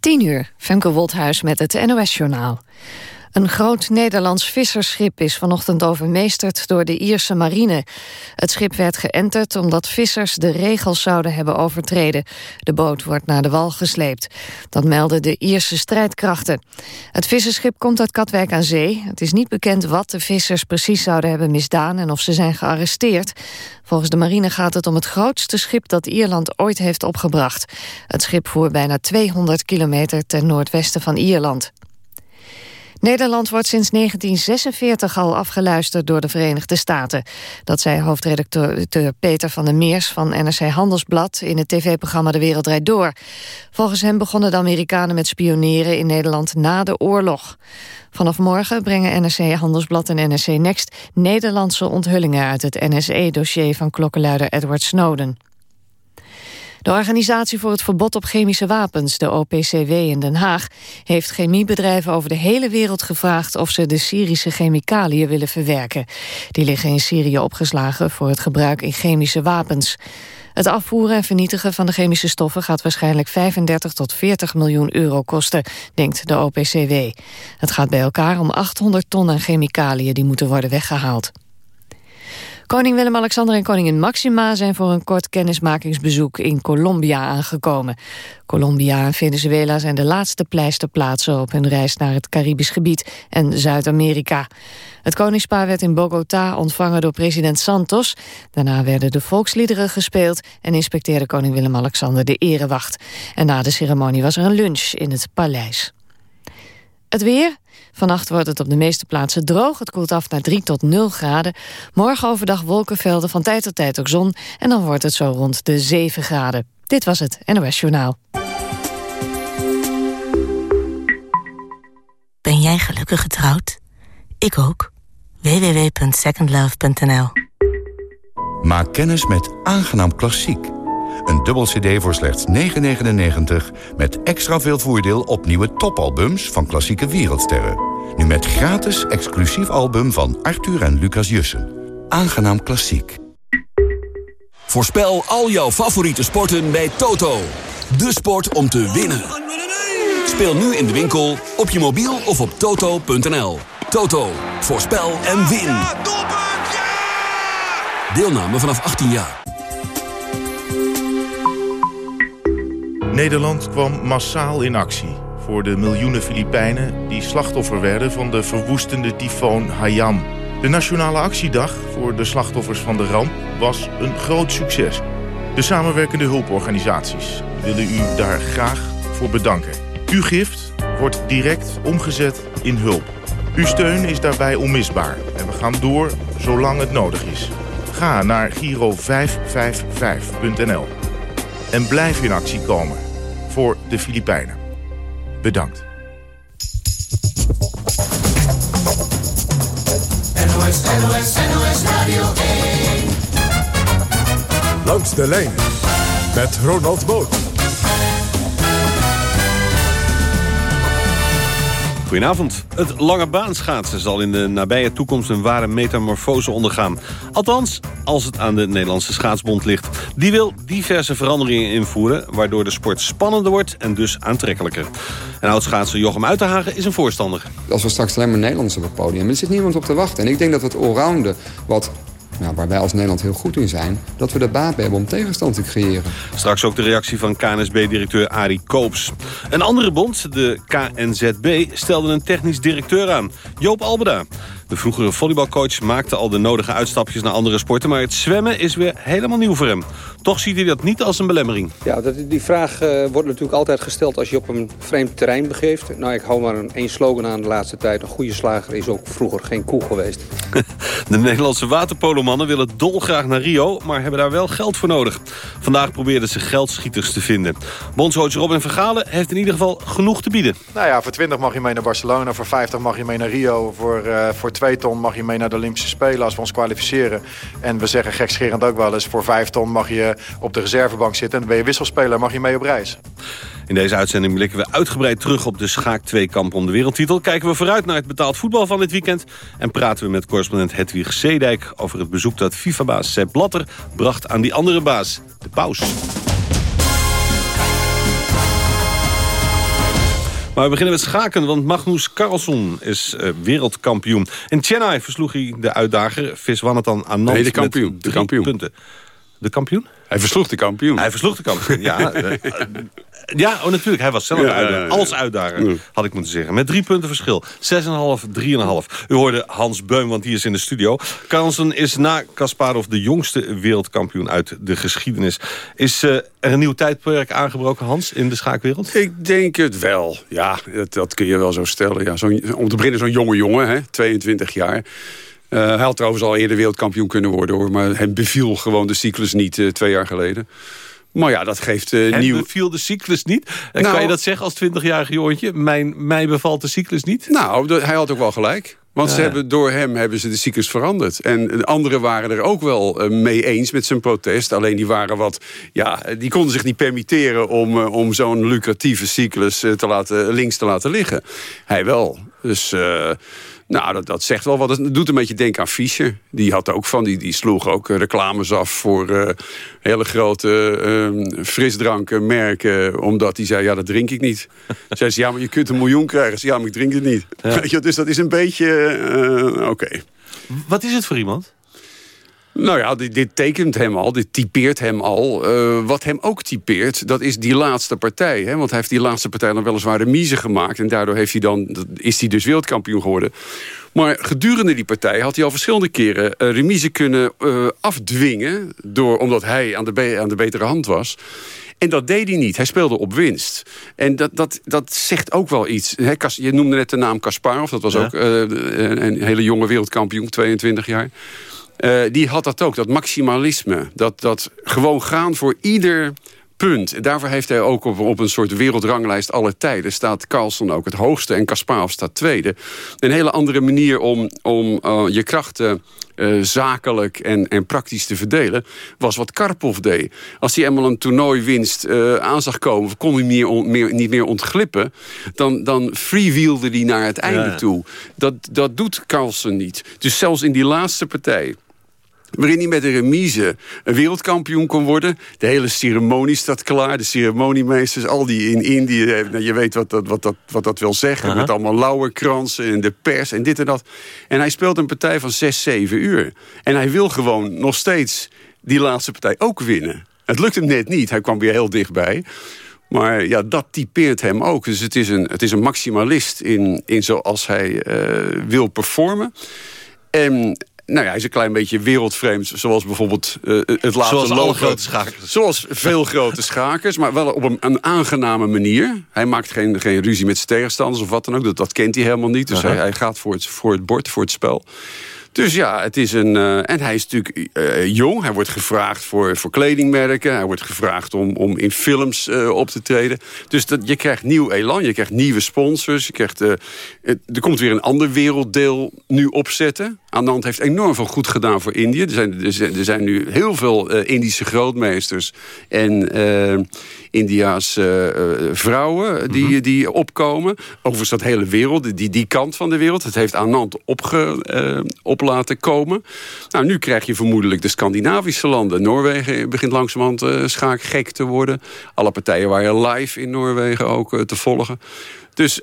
10 uur, Femke Wolthuis met het NOS-journaal. Een groot Nederlands vissersschip is vanochtend overmeesterd door de Ierse marine. Het schip werd geënterd omdat vissers de regels zouden hebben overtreden. De boot wordt naar de wal gesleept. Dat melden de Ierse strijdkrachten. Het visserschip komt uit Katwijk aan zee. Het is niet bekend wat de vissers precies zouden hebben misdaan... en of ze zijn gearresteerd. Volgens de marine gaat het om het grootste schip dat Ierland ooit heeft opgebracht. Het schip voer bijna 200 kilometer ten noordwesten van Ierland. Nederland wordt sinds 1946 al afgeluisterd door de Verenigde Staten. Dat zei hoofdredacteur Peter van der Meers van NRC Handelsblad... in het tv-programma De Wereld Rijd Door. Volgens hem begonnen de Amerikanen met spioneren in Nederland na de oorlog. Vanaf morgen brengen NRC Handelsblad en NRC Next... Nederlandse onthullingen uit het NSE-dossier van klokkenluider Edward Snowden. De Organisatie voor het Verbod op Chemische Wapens, de OPCW in Den Haag, heeft chemiebedrijven over de hele wereld gevraagd of ze de Syrische chemicaliën willen verwerken. Die liggen in Syrië opgeslagen voor het gebruik in chemische wapens. Het afvoeren en vernietigen van de chemische stoffen gaat waarschijnlijk 35 tot 40 miljoen euro kosten, denkt de OPCW. Het gaat bij elkaar om 800 ton aan chemicaliën die moeten worden weggehaald. Koning Willem-Alexander en koningin Maxima zijn voor een kort kennismakingsbezoek in Colombia aangekomen. Colombia en Venezuela zijn de laatste pleisterplaatsen op hun reis naar het Caribisch gebied en Zuid-Amerika. Het koningspaar werd in Bogota ontvangen door president Santos. Daarna werden de volksliederen gespeeld en inspecteerde koning Willem-Alexander de erewacht. En na de ceremonie was er een lunch in het paleis. Het weer. Vannacht wordt het op de meeste plaatsen droog. Het koelt af naar 3 tot 0 graden. Morgen overdag wolkenvelden, van tijd tot tijd ook zon. En dan wordt het zo rond de 7 graden. Dit was het NOS Journaal. Ben jij gelukkig getrouwd? Ik ook. www.secondlove.nl Maak kennis met Aangenaam Klassiek. Een dubbel cd voor slechts 9,99... met extra veel voordeel op nieuwe topalbums van klassieke wereldsterren. Nu met gratis exclusief album van Arthur en Lucas Jussen. Aangenaam Klassiek. Voorspel al jouw favoriete sporten bij Toto. De sport om te winnen. Speel nu in de winkel, op je mobiel of op toto.nl. Toto, voorspel en win. Deelname vanaf 18 jaar. Nederland kwam massaal in actie voor de miljoenen Filipijnen... die slachtoffer werden van de verwoestende tyfoon Haiyan. De Nationale Actiedag voor de slachtoffers van de ramp was een groot succes. De samenwerkende hulporganisaties willen u daar graag voor bedanken. Uw gift wordt direct omgezet in hulp. Uw steun is daarbij onmisbaar en we gaan door zolang het nodig is. Ga naar giro555.nl en blijf in actie komen voor de Filipijnen. Bedankt. NOS, NOS, NOS Radio 1. Langs de lijn met Ronald Boot. Goedenavond. Het lange baanschaatsen zal in de nabije toekomst een ware metamorfose ondergaan. Althans, als het aan de Nederlandse Schaatsbond ligt. Die wil diverse veranderingen invoeren... waardoor de sport spannender wordt en dus aantrekkelijker. En oudschaatser Jochem Uiterhagen is een voorstander. Als we straks alleen maar Nederlanders op het podium... er zit niemand op te wachten. En ik denk dat het allrounden wat nou, waar wij als Nederland heel goed in zijn... dat we de baat hebben om tegenstand te creëren. Straks ook de reactie van KNSB-directeur Arie Koops. Een andere bond, de KNZB, stelde een technisch directeur aan. Joop Albeda. De vroegere volleybalcoach maakte al de nodige uitstapjes naar andere sporten... maar het zwemmen is weer helemaal nieuw voor hem. Toch ziet hij dat niet als een belemmering. Ja, dat, die vraag uh, wordt natuurlijk altijd gesteld als je op een vreemd terrein begeeft. Nou, ik hou maar een één slogan aan de laatste tijd. Een goede slager is ook vroeger geen koe geweest. de Nederlandse waterpolomannen willen dolgraag naar Rio... maar hebben daar wel geld voor nodig. Vandaag probeerden ze geldschieters te vinden. Bondscoach Robin Vergalen heeft in ieder geval genoeg te bieden. Nou ja, voor 20 mag je mee naar Barcelona, voor 50 mag je mee naar Rio... voor, uh, voor 2 ton mag je mee naar de Olympische Spelen als we ons kwalificeren. En we zeggen gekscherend ook wel eens... voor 5 ton mag je op de reservebank zitten... en ben je wisselspeler, mag je mee op reis. In deze uitzending blikken we uitgebreid terug op de schaak 2 kamp om de wereldtitel. Kijken we vooruit naar het betaald voetbal van dit weekend. En praten we met correspondent Hedwig Zeedijk over het bezoek dat FIFA-baas Sepp Blatter bracht aan die andere baas, de paus. Maar we beginnen met schaken, want Magnus Carlsen is uh, wereldkampioen. In Chennai versloeg hij de uitdager Viswanathan Anand Nee, de kampioen. De kampioen. punten. De kampioen? Hij versloeg de kampioen. Hij versloeg de kampioen, ja. ja, oh, natuurlijk. Hij was zelf Ja, uitdager. Als uitdager, had ik moeten zeggen. Met drie punten verschil. 6,5, 3,5. U hoorde Hans Beum, want die is in de studio. Carlsen is na Kasparov de jongste wereldkampioen uit de geschiedenis. Is eh, er een nieuw tijdperk aangebroken, Hans, in de schaakwereld? Ik denk het wel. Ja, dat, dat kun je wel zo stellen. Ja, zo'n- om te beginnen zo'n jonge jongen, hè, 22 jaar. Eh, hij had trouwens al eerder wereldkampioen kunnen worden. hoor, Maar hem beviel gewoon de cyclus niet eh, twee jaar geleden. Maar ja, dat geeft Hem nieuw... beviel de cyclus niet? En Nou- kan je dat zeggen als 20-jarig jongetje? Mijn, mij bevalt de cyclus niet? Nou, hij had ook wel gelijk. Want ze hebben, door hem hebben ze de cyclus veranderd. En de anderen waren er ook wel eh, mee eens met zijn protest. Alleen die waren wat... Ja, die konden zich niet permitteren om, eh, om zo'n lucratieve cyclus te laten, links te laten liggen. Hij wel. Dus... nou, dat, dat zegt wel wat. Het doet een beetje denken aan Fischer. Die had ook van, die, die sloeg ook eh, reclames af voor eh, hele grote eh, frisdrankenmerken. Omdat hij zei, ja, dat drink ik niet. Zei ze, ja, maar je kunt een miljoen krijgen. Ze, ja, maar ik drink het niet. Weet je, dus dat is een beetje, eh, oké. Wat is het voor iemand? Nou ja, dit, dit tekent hem al, dit typeert hem al. Eh, wat hem ook typeert, dat is die laatste partij. Hè? Want hij heeft die laatste partij dan weliswaar remise gemaakt. En daardoor heeft hij dan, is hij dus wereldkampioen geworden. Maar gedurende die partij had hij al verschillende keren eh, remise kunnen eh, afdwingen. Door, omdat hij aan de, aan de betere hand was. En dat deed hij niet. Hij speelde op winst. En dat, dat, dat zegt ook wel iets. Kas- je noemde net de naam Kasparov. Dat was Ja. ook een, een hele jonge wereldkampioen, 22 jaar. Eh, die had dat ook, dat maximalisme. Dat, dat gewoon gaan voor ieder punt. En daarvoor heeft hij ook op, op een soort wereldranglijst alle tijden... staat Carlsen ook het hoogste en Kasparov staat tweede. Een hele andere manier om, om eh, je krachten eh, zakelijk en, en praktisch te verdelen... was wat Karpov deed. Als hij eenmaal een toernooiwinst eh aan zag komen... kon hij meer, on- meer, niet meer ontglippen... dan, dan freewheelde hij naar het einde toe. Dat, dat doet Carlsen niet. Dus zelfs in die laatste partij waarin hij met een remise een wereldkampioen kon worden. De hele ceremonie staat klaar. De ceremoniemeesters, al die in Indië... eh, nou, je weet wat dat, wat dat, wat dat wil zeggen. Met allemaal lauwerkransen en de pers en dit en dat. En hij speelt een partij van 6, 7 uur. En hij wil gewoon nog steeds die laatste partij ook winnen. Het lukt hem net niet. Hij kwam weer heel dichtbij. Maar ja, dat typeert hem ook. Dus het is een, het is een maximalist in, in zoals hij eh, wil performen. En nou ja, hij is een klein beetje wereldvreemd. Zoals bijvoorbeeld eh, het laatste Zoals logo. grote schakers. Zoals veel grote schakers, maar wel op een, een aangename manier. Hij maakt geen, geen ruzie met zijn tegenstanders of wat dan ook. Dat, dat kent hij helemaal niet. Dus hij, hij gaat voor het, voor het bord, voor het spel. Dus ja, het is een. eh, en hij is natuurlijk eh, jong. Hij wordt gevraagd voor, voor kledingmerken. Hij wordt gevraagd om, om in films eh, op te treden. Dus dat, je krijgt nieuw elan. Je krijgt nieuwe sponsors. Je krijgt, er komt weer een ander werelddeel nu opzetten. Anand heeft enorm veel goed gedaan voor Indië. Er zijn, er zijn, er zijn nu heel veel Indische grootmeesters en India's eh, eh, vrouwen die, die opkomen. Overigens dat hele wereld, die, die kant van de wereld. Het heeft Anand opge, eh, op laten komen. Nou, nu krijg je vermoedelijk de Scandinavische landen. Noorwegen begint langzamerhand schaakgek te worden. Alle partijen waren live in Noorwegen ook te volgen. Dus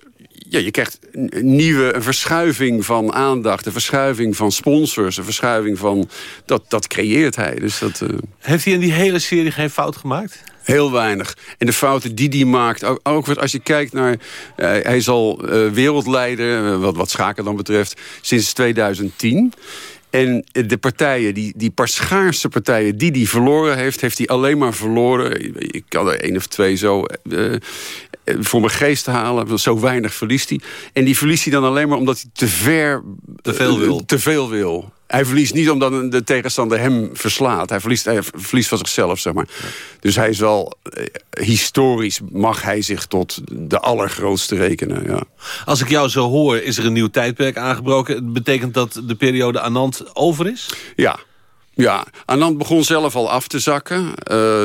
ja, je krijgt een nieuwe een verschuiving van aandacht, een verschuiving van sponsors, een verschuiving van. Dat, dat creëert hij. Dus dat. Heeft hij in die hele serie geen fout gemaakt? Heel weinig. En de fouten die hij maakt, ook, als je kijkt naar... eh, hij is al eh, wereldleider, eh, wat, wat schaken dan betreft, sinds 2010. En de partijen, die, die paar schaarse partijen die hij verloren heeft... heeft hij alleen maar verloren. Ik kan er één of twee zo voor mijn geest halen. Zo weinig verliest hij. En die verliest hij dan alleen maar omdat hij te ver... Te veel wil. te veel wil. Hij verliest niet omdat de tegenstander hem verslaat. Hij verliest, hij verliest van zichzelf, zeg maar. Dus hij is wel... eh, historisch mag hij zich tot de allergrootste rekenen, ja. Als ik jou zo hoor, is er een nieuw tijdperk aangebroken. Het betekent dat de periode Anand over is? Ja. Ja, Anand begon zelf al af te zakken uh,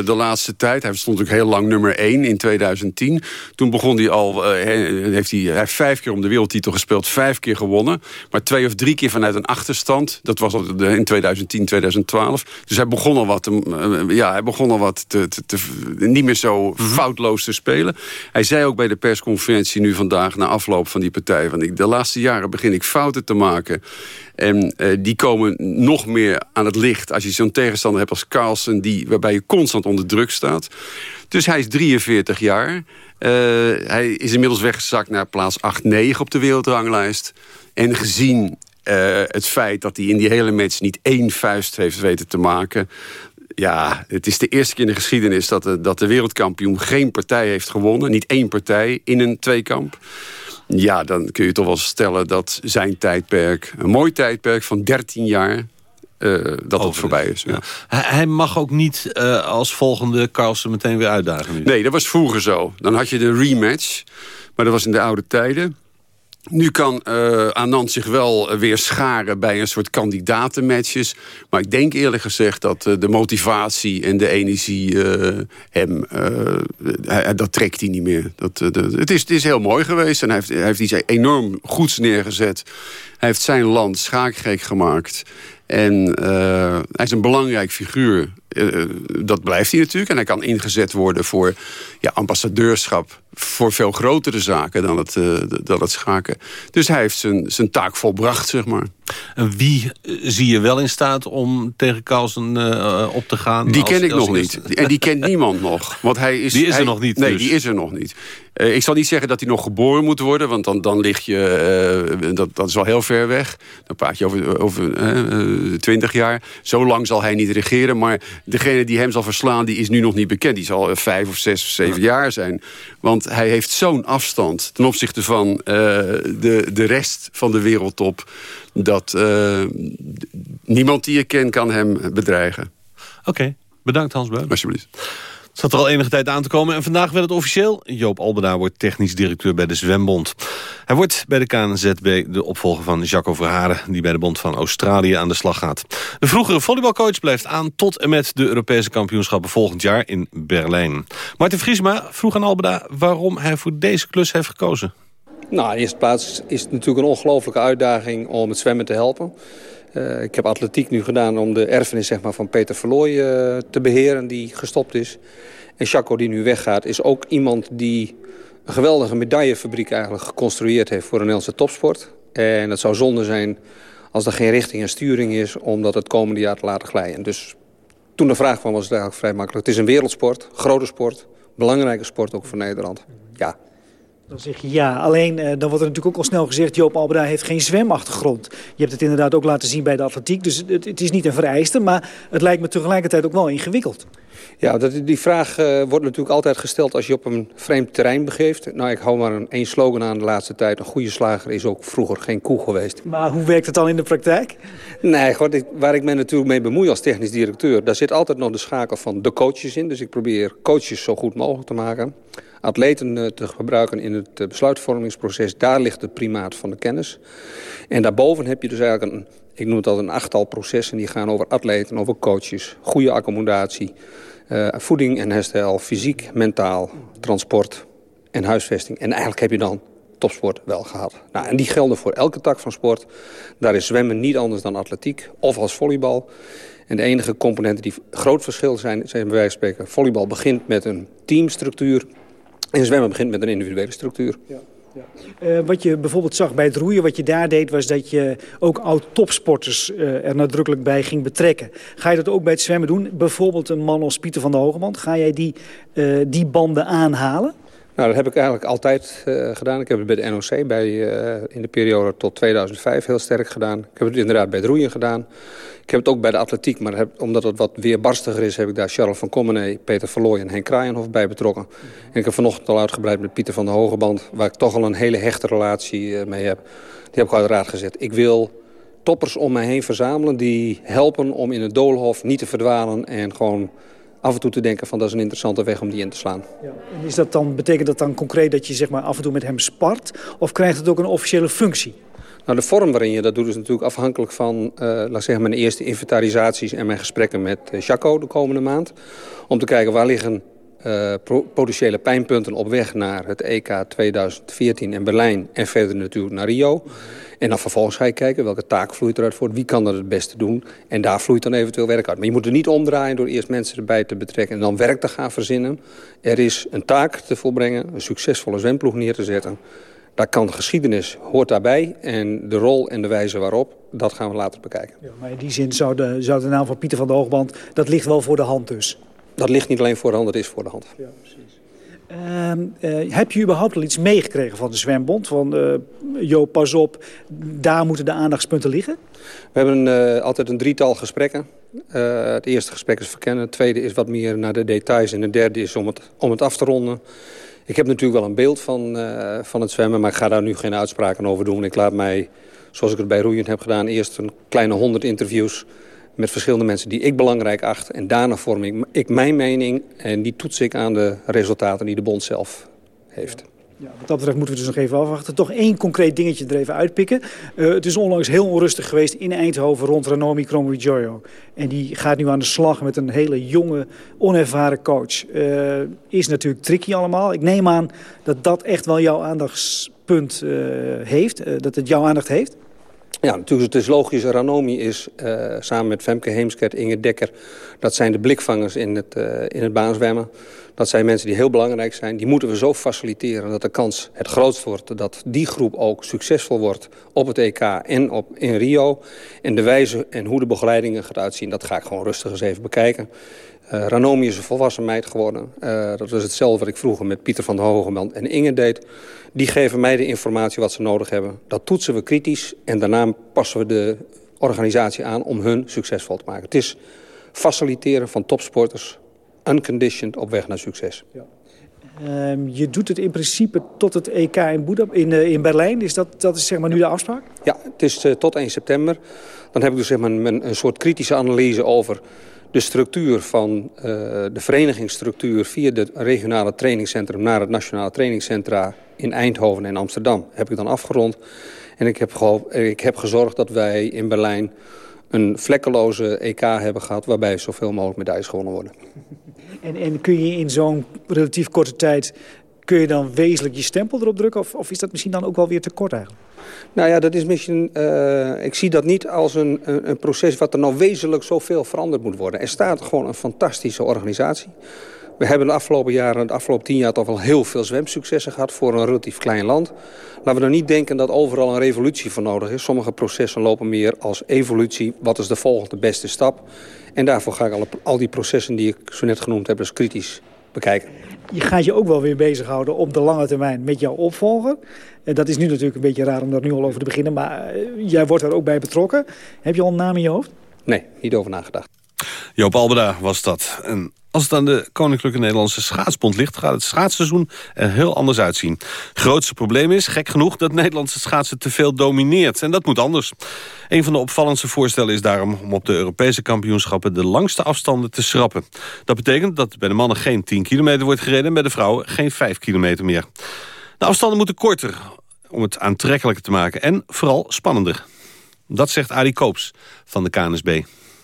de laatste tijd. Hij stond ook heel lang nummer 1 in 2010. Toen begon hij al, uh, heeft hij, hij heeft vijf keer om de wereldtitel gespeeld, vijf keer gewonnen. Maar twee of drie keer vanuit een achterstand. Dat was in 2010, 2012. Dus hij begon al wat, te, uh, ja, hij begon al wat te, te, te, niet meer zo -hmm. foutloos te spelen. Hij zei ook bij de persconferentie nu vandaag, na afloop van die partij... Van, ik, de laatste jaren begin ik fouten te maken. En uh, die komen nog meer aan het licht als je zo'n tegenstander hebt als Carlsen... Die, waarbij je constant onder druk staat. Dus hij is 43 jaar. Uh, hij is inmiddels weggezakt naar plaats 8-9 op de wereldranglijst. En gezien uh, het feit dat hij in die hele match niet één vuist heeft weten te maken... Ja, het is de eerste keer in de geschiedenis dat dat de wereldkampioen geen partij heeft gewonnen. Niet één partij in een tweekamp. Ja, dan kun je toch wel stellen dat zijn tijdperk... een mooi tijdperk van 13 jaar... Uh, dat het voorbij is. Ja. Ja. Hij mag ook niet uh, als volgende Carlsen meteen weer uitdagen nu. Nee, dat was vroeger zo. Dan had je de rematch. Maar dat was in de oude tijden. Nu kan uh, Anand zich wel weer scharen bij een soort kandidatenmatches. Maar ik denk eerlijk gezegd dat uh, de motivatie en de energie hem... Dat trekt hij niet meer. Dat, het, is, het is heel mooi geweest en hij heeft, hij heeft iets enorm goeds neergezet. Hij heeft zijn land schaakgek gemaakt. En hij is een belangrijk figuur. dat blijft hij natuurlijk. En hij kan ingezet worden voor ja, ambassadeurschap voor veel grotere zaken dan het, uh, dan het schaken. Dus hij heeft zijn, zijn taak volbracht, zeg maar. En wie zie je wel in staat om tegen Carlsen op te gaan? Die als, ken ik nog niet. En die kent niemand nog. Want hij is, die is hij, er nog niet Nee, dus. die is er nog niet. Uh, ik zal niet zeggen dat hij nog geboren moet worden. Want dan, dan lig je... Uh, dat, dat is al heel ver weg. Dan praat je over, over twintig jaar. Zo lang zal hij niet regeren. Maar degene die hem zal verslaan, die is nu nog niet bekend. Die zal vijf of zes of zeven ja. jaar zijn. Want hij heeft zo'n afstand ten opzichte van de, de rest van de wereldtop... dat niemand die je kent kan hem bedreigen. Oké, okay. bedankt Hans Beun. Alsjeblieft. Het zat er al enige tijd aan te komen en vandaag werd het officieel. Joop Albeda wordt technisch directeur bij de Zwembond. Hij wordt bij de KNZB de opvolger van Jacco Verharen... die bij de Bond van Australië aan de slag gaat. De vroegere volleybalcoach blijft aan tot en met de Europese kampioenschappen volgend jaar in Berlijn. Martin Vriesma vroeg aan Albeda waarom hij voor deze klus heeft gekozen. Nou, in eerste plaats is het natuurlijk een ongelofelijke uitdaging om het zwemmen te helpen. Uh, ik heb atletiek nu gedaan om de erfenis zeg maar, van Peter Verlooy uh, te beheren, die gestopt is. En Chaco, die nu weggaat, is ook iemand die een geweldige medaillefabriek eigenlijk geconstrueerd heeft voor de Nederlandse topsport. En het zou zonde zijn als er geen richting en sturing is om dat het komende jaar te laten glijden. Dus toen de vraag kwam was het eigenlijk vrij makkelijk. Het is een wereldsport, grote sport, belangrijke sport ook voor Nederland. Ja, dan zeg je ja. Alleen uh, dan wordt er natuurlijk ook al snel gezegd... Joop Albeda heeft geen zwemachtergrond. Je hebt het inderdaad ook laten zien bij de atletiek. Dus het, het is niet een vereiste, maar het lijkt me tegelijkertijd ook wel ingewikkeld. Ja, dat, die vraag uh, wordt natuurlijk altijd gesteld als je op een vreemd terrein begeeft. Nou, ik hou maar een, één slogan aan de laatste tijd. Een goede slager is ook vroeger geen koe geweest. Maar hoe werkt het dan in de praktijk? Nee, God, ik, waar ik me natuurlijk mee bemoei als technisch directeur... daar zit altijd nog de schakel van de coaches in. Dus ik probeer coaches zo goed mogelijk te maken atleten te gebruiken in het besluitvormingsproces. Daar ligt het primaat van de kennis. En daarboven heb je dus eigenlijk een, ik noem het al een achttal processen... die gaan over atleten, over coaches, goede accommodatie... Uh, voeding en herstel, fysiek, mentaal, transport en huisvesting. En eigenlijk heb je dan topsport wel gehad. Nou, en die gelden voor elke tak van sport. Daar is zwemmen niet anders dan atletiek of als volleybal. En de enige componenten die groot verschil zijn, zijn bij wijze van spreken... volleybal begint met een teamstructuur... En zwemmen begint met een individuele structuur. Ja. Uh, wat je bijvoorbeeld zag bij het roeien, wat je daar deed... was dat je ook oud-topsporters uh, er nadrukkelijk bij ging betrekken. Ga je dat ook bij het zwemmen doen? Bijvoorbeeld een man als Pieter van der Hogeband. Ga jij die, uh, die banden aanhalen? Nou, dat heb ik eigenlijk altijd gedaan. Ik heb het bij de NOC bij, in de periode tot 2005 heel sterk gedaan. Ik heb het inderdaad bij het roeien gedaan. Ik heb het ook bij de atletiek, maar heb, omdat het wat weerbarstiger is... heb ik daar Charles van Commenee, Peter Verlooy en Henk Kraaienhof bij betrokken. En ik heb vanochtend al uitgebreid met Pieter van der Hogeband... waar ik toch al een hele hechte relatie mee heb. Die heb ik uit de raad gezet. Ik wil toppers om mij heen verzamelen die helpen om in het doolhof niet te verdwalen... en gewoon af en toe te denken van dat is een interessante weg om die in te slaan. Ja. En is dat dan, betekent dat dan concreet dat je zeg maar, af en toe met hem spart? Of krijgt het ook een officiële functie? Nou, de vorm waarin je dat doet is natuurlijk afhankelijk van... Uh, laat zeggen, mijn eerste inventarisaties en mijn gesprekken met uh, Jaco de komende maand. Om te kijken waar liggen uh, potentiële pijnpunten op weg naar het EK 2014 in Berlijn... en verder natuurlijk naar Rio. En dan vervolgens ga je kijken welke taak vloeit eruit voort. Wie kan dat het beste doen? En daar vloeit dan eventueel werk uit. Maar je moet er niet omdraaien door eerst mensen erbij te betrekken... en dan werk te gaan verzinnen. Er is een taak te volbrengen, een succesvolle zwemploeg neer te zetten... Daar kan geschiedenis, hoort daarbij. En de rol en de wijze waarop, dat gaan we later bekijken. Ja, maar in die zin zou de, zou de naam van Pieter van de Hoogband... dat ligt wel voor de hand dus? Dat ligt niet alleen voor de hand, dat is voor de hand. Ja, precies. Uh, uh, heb je überhaupt al iets meegekregen van de zwembond? Van, uh, Jo, pas op, daar moeten de aandachtspunten liggen? We hebben altijd een drietal gesprekken. het eerste gesprek is verkennen. Het tweede is wat meer naar de details. En het derde is om het, om het af te ronden. Ik heb natuurlijk wel een beeld van, van het zwemmen... maar ik ga daar nu geen uitspraken over doen. Ik laat mij, zoals ik het bij roeien heb gedaan... eerst een kleine honderd interviews met verschillende mensen die ik belangrijk acht. En daarna vorm ik, mijn mening en die toets ik aan de resultaten die de bond zelf heeft. Ja, wat dat betreft moeten we dus nog even afwachten. Toch één concreet dingetje er even uitpikken. Uh, het is onlangs heel onrustig geweest in Eindhoven rond Ranomi Kromowidjojo. En die gaat nu aan de slag met een hele jonge, onervaren coach. Uh, is natuurlijk tricky allemaal. Ik neem aan dat dat echt wel jouw aandachtspunt uh, heeft. dat het jouw aandacht heeft. Ja, natuurlijk, het is logisch. Ranomi is uh, samen met Femke Heemskerk, Inge Dekker... dat zijn de blikvangers in het, uh, in het baanzwemmen. Dat zijn mensen die heel belangrijk zijn. Die moeten we zo faciliteren dat de kans het grootst wordt... dat die groep ook succesvol wordt op het EK en op, in Rio. En de wijze en hoe de begeleidingen gaat uitzien... dat ga ik gewoon rustig eens even bekijken. Uh, Ranomi is een volwassen meid geworden. Uh, dat was hetzelfde wat ik vroeger met Pieter van der Hogeband en Inge deed. Die geven mij de informatie wat ze nodig hebben. Dat toetsen we kritisch en daarna passen we de organisatie aan om hun succesvol te maken. Het is faciliteren van topsporters, unconditioned, op weg naar succes. Ja. Um, je doet het in principe tot het EK in, Boeda, in, uh, in Berlijn. Is dat, dat is zeg maar nu de afspraak? Ja, het is uh, tot 1 september. Dan heb ik dus zeg maar een, soort kritische analyse over de structuur van uh, de verenigingsstructuur via het regionale trainingscentrum naar het nationale trainingscentra in Eindhoven en Amsterdam heb ik dan afgerond. En ik heb, ik heb gezorgd dat wij in Berlijn een vlekkeloze EK hebben gehad... waarbij zoveel mogelijk medailles gewonnen worden. En, en kun je in zo'n relatief korte tijd... kun je dan wezenlijk je stempel erop drukken? Of, of is dat misschien dan ook wel weer te kort eigenlijk? Nou ja, dat is misschien, uh, ik zie dat niet als een, een, een, proces wat er nou wezenlijk zoveel veranderd moet worden. Er staat gewoon een fantastische organisatie. We hebben de afgelopen jaren, de afgelopen tien jaar toch wel heel veel zwemsuccessen gehad voor een relatief klein land. Laten we dan niet denken dat overal een revolutie voor nodig is. Sommige processen lopen meer als evolutie. Wat is de volgende beste stap? En daarvoor ga ik al, al die processen die ik zo net genoemd heb, dus kritisch bekijken. Je gaat je ook wel weer bezighouden op de lange termijn met jouw opvolger. En dat is nu natuurlijk een beetje raar om daar nu al over te beginnen. Maar jij wordt er ook bij betrokken. Heb je al een naam in je hoofd? Nee, niet over nagedacht. Joop Albeda was dat. En als het aan de Koninklijke Nederlandse Schaatsbond ligt... gaat het schaatsseizoen er heel anders uitzien. Grootste probleem is, gek genoeg, dat Nederlandse schaatsen te veel domineert. En dat moet anders. Een van de opvallendste voorstellen is daarom... om op de Europese kampioenschappen de langste afstanden te schrappen. Dat betekent dat bij de mannen geen 10 kilometer wordt gereden... en bij de vrouwen geen 5 kilometer meer. De afstanden moeten korter om het aantrekkelijker te maken... en vooral spannender. Dat zegt Arie Koops van de KNSB.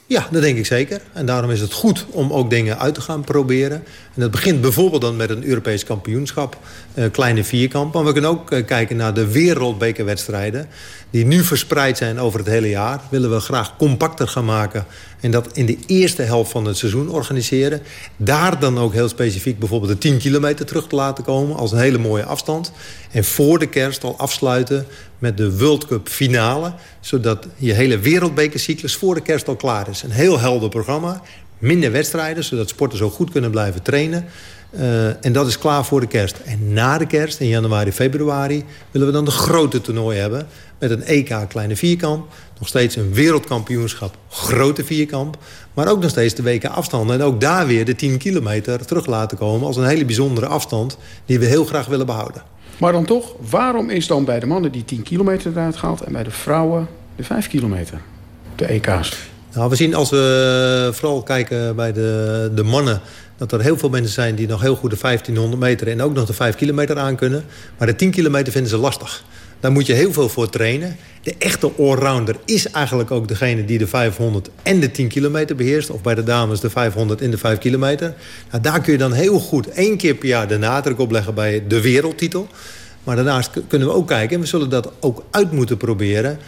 Ja, dat denk ik zeker. En daarom is het goed om ook dingen uit te gaan proberen. En dat begint bijvoorbeeld dan met een Europees kampioenschap. Uh, kleine vierkamp. Maar we kunnen ook uh, kijken naar de wereldbekerwedstrijden. Die nu verspreid zijn over het hele jaar. Willen we graag compacter gaan maken. En dat in de eerste helft van het seizoen organiseren. Daar dan ook heel specifiek bijvoorbeeld de 10 kilometer terug te laten komen. Als een hele mooie afstand. En voor de kerst al afsluiten met de World Cup finale. Zodat je hele wereldbekercyclus voor de kerst al klaar is. Een heel helder programma. Minder wedstrijden, zodat sporters ook goed kunnen blijven trainen. Uh, en dat is klaar voor de kerst. En na de kerst, in januari, februari... willen we dan de grote toernooi hebben... met een EK kleine vierkamp. Nog steeds een wereldkampioenschap grote vierkamp. Maar ook nog steeds de WK afstand. En ook daar weer de 10 kilometer terug laten komen... als een hele bijzondere afstand die we heel graag willen behouden. Maar dan toch, waarom is dan bij de mannen die 10 kilometer eruit gehaald... en bij de vrouwen de 5 kilometer, de EK's? Nou, we zien als we vooral kijken bij de, de mannen... dat er heel veel mensen zijn die nog heel goed de 1500 meter... en ook nog de 5 kilometer aan kunnen. Maar de 10 kilometer vinden ze lastig. Daar moet je heel veel voor trainen. De echte allrounder is eigenlijk ook degene die de 500 en de 10 kilometer beheerst. Of bij de dames de 500 en de 5 kilometer. Nou, daar kun je dan heel goed één keer per jaar de nadruk op leggen bij de wereldtitel. Maar daarnaast kunnen we ook kijken, en we zullen dat ook uit moeten proberen...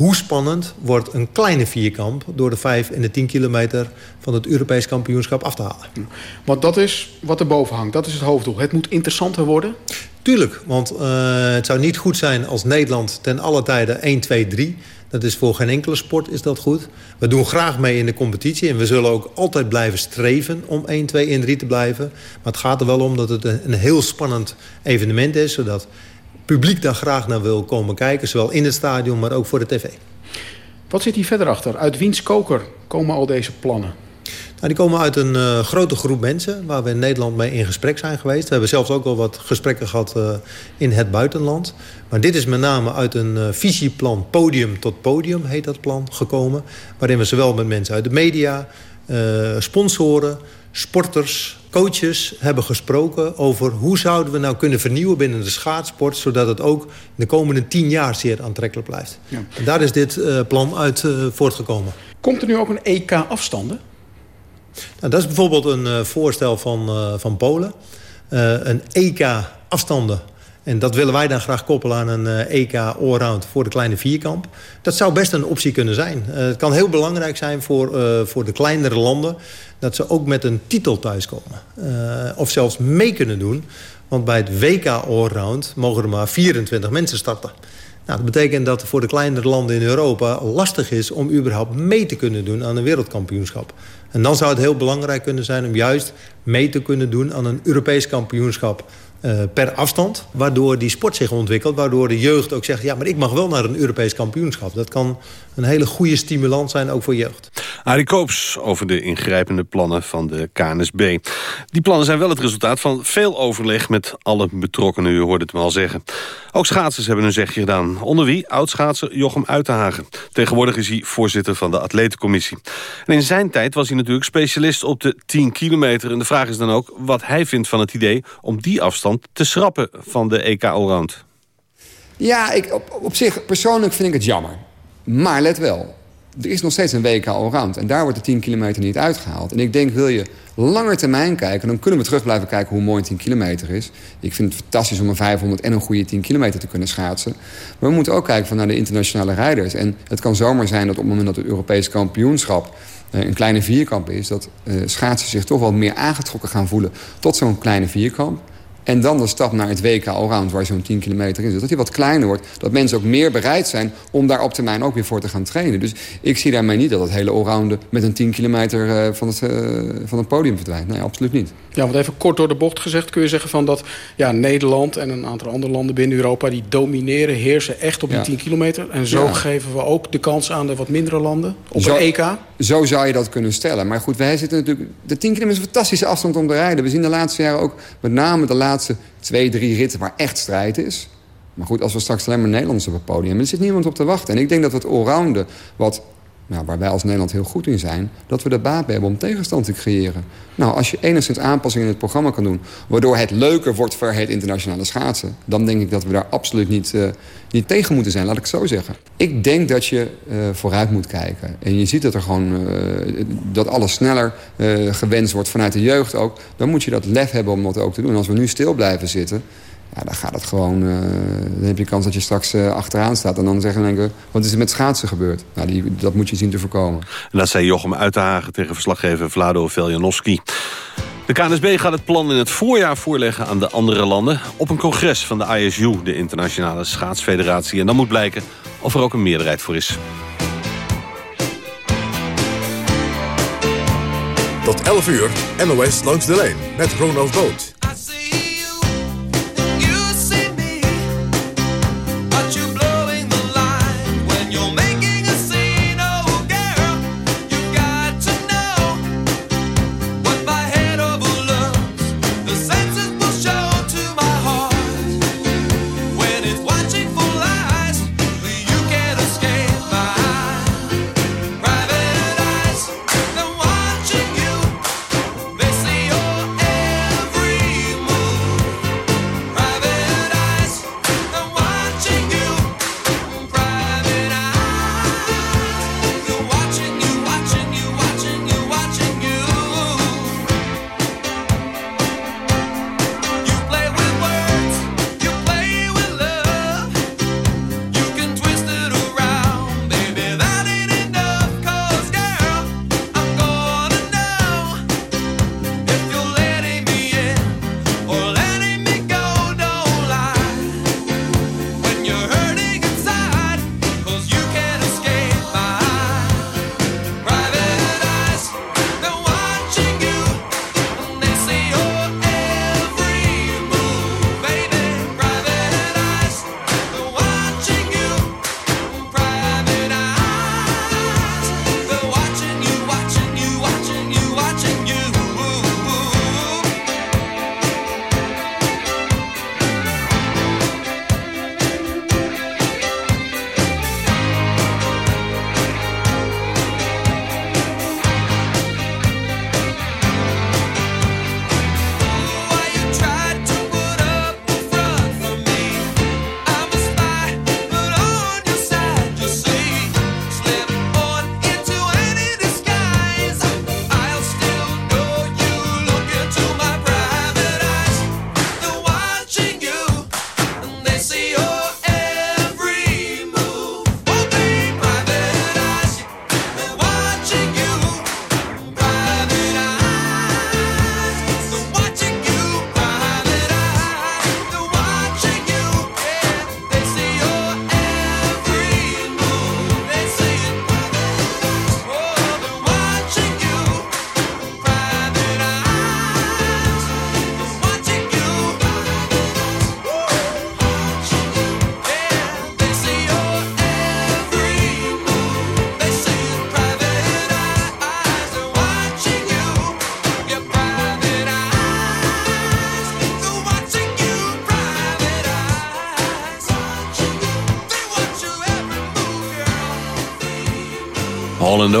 hoe spannend wordt een kleine vierkamp... door de 5 en de 10 kilometer van het Europees kampioenschap af te halen. Want dat is wat er boven hangt, dat is het hoofddoel. Het moet interessanter worden? Tuurlijk, want uh, het zou niet goed zijn als Nederland ten alle tijden 1, 2, 3... Dat is voor geen enkele sport is dat goed. We doen graag mee in de competitie. En we zullen ook altijd blijven streven om 1, 2 en 3 te blijven. Maar het gaat er wel om dat het een heel spannend evenement is. Zodat publiek daar graag naar wil komen kijken. Zowel in het stadion, maar ook voor de tv. Wat zit hier verder achter? Uit wiens koker komen al deze plannen? Nou, die komen uit een uh, grote groep mensen waar we in Nederland mee in gesprek zijn geweest. We hebben zelfs ook al wat gesprekken gehad uh, in het buitenland. Maar dit is met name uit een uh, visieplan podium tot podium, heet dat plan, gekomen. Waarin we zowel met mensen uit de media, sponsoren, sporters, coaches hebben gesproken over hoe zouden we nou kunnen vernieuwen binnen de schaatsport... zodat het ook de komende tien jaar zeer aantrekkelijk blijft. Ja. En daar is dit plan uit voortgekomen. Komt er nu ook een EK-afstanden? Nou, dat is bijvoorbeeld een uh, voorstel van, van Polen. Een EK afstanden. En dat willen wij dan graag koppelen aan een EK allround voor de kleine vierkamp. Dat zou best een optie kunnen zijn. het kan heel belangrijk zijn voor, voor de kleinere landen... dat ze ook met een titel thuiskomen. of zelfs mee kunnen doen. Want bij het WK allround mogen er maar 24 mensen starten. Nou, dat betekent dat het voor de kleinere landen in Europa lastig is... om überhaupt mee te kunnen doen aan een wereldkampioenschap. En dan zou het heel belangrijk kunnen zijn om juist mee te kunnen doen aan een Europees kampioenschap uh, per afstand. Waardoor die sport zich ontwikkelt. Waardoor de jeugd ook zegt, ja, maar ik mag wel naar een Europees kampioenschap. Dat kan een hele goede stimulans zijn, ook voor jeugd. Arie Koops over de ingrijpende plannen van de KNSB. Die plannen zijn wel het resultaat van veel overleg met alle betrokkenen. U hoorde het me al zeggen. Ook schaatsers hebben hun zegje gedaan. Onder wie oudschaatser Jochem Uitenhagen. Tegenwoordig is hij voorzitter van de atletencommissie. En in zijn tijd was hij natuurlijk specialist op de 10 kilometer. En de vraag is dan ook wat hij vindt van het idee... om die afstand te schrappen van de EK Allround. Ja, ik, op, op zich persoonlijk vind ik het jammer. Maar let wel, er is nog steeds een WK allround. En daar wordt de 10 kilometer niet uitgehaald. En ik denk, wil je langer termijn kijken... dan kunnen we terug blijven kijken hoe mooi een 10 kilometer is. Ik vind het fantastisch om een 500 en een goede 10 kilometer te kunnen schaatsen. Maar we moeten ook kijken van naar de internationale rijders. En het kan zomaar zijn dat op het moment dat het Europees kampioenschap... Eh, een kleine vierkamp is... dat uh, schaatsen zich toch wel meer aangetrokken gaan voelen... tot zo'n kleine vierkamp. En dan de stap naar het WK Allround, waar zo'n 10 kilometer in zit. Dat die wat kleiner wordt. Dat mensen ook meer bereid zijn om daar op termijn ook weer voor te gaan trainen. Dus ik zie daarmee niet dat het hele allrounden met een 10 kilometer uh, van, het, uh, van het podium verdwijnt. Nee, absoluut niet. Ja, want even kort door de bocht gezegd kun je zeggen van dat ja, Nederland en een aantal andere landen binnen Europa... die domineren, heersen echt op die 10 kilometer. En zo ja. geven we ook de kans aan de wat mindere landen op zo, een EK. Zo zou je dat kunnen stellen. Maar goed, wij zitten natuurlijk... De 10 kilometer is een fantastische afstand om te rijden. We zien de laatste jaren ook met name de laatste twee, drie ritten waar echt strijd is. Maar goed, als we straks alleen maar Nederlanders op het podium er zit niemand op te wachten. En ik denk dat het allrounden, wat, nou, waar wij als Nederland heel goed in zijn... dat we er baat bij hebben om tegenstand te creëren. Nou, als je enigszins aanpassingen in het programma kan doen... waardoor het leuker wordt voor het internationale schaatsen... dan denk ik dat we daar absoluut niet, uh, niet tegen moeten zijn, laat ik het zo zeggen. Ik denk dat je uh, vooruit moet kijken. En je ziet dat er gewoon uh, dat alles sneller gewenst wordt vanuit de jeugd ook. Dan moet je dat lef hebben om dat ook te doen. En als we nu stil blijven zitten... Ja, dan gaat het gewoon. Uh, dan heb je kans dat je straks uh, achteraan staat. En dan zeggen denken, wat is er met schaatsen gebeurd? Nou, die, dat moet je zien te voorkomen. En dat zei Jochem Uitenhagen tegen verslaggever Vlado Veljanowski. De KNSB gaat het plan in het voorjaar voorleggen aan de andere landen... op een congres van de ISU, de Internationale Schaatsfederatie. En dan moet blijken of er ook een meerderheid voor is. Tot 11 uur, NOS langs de lijn met Ronald Boot.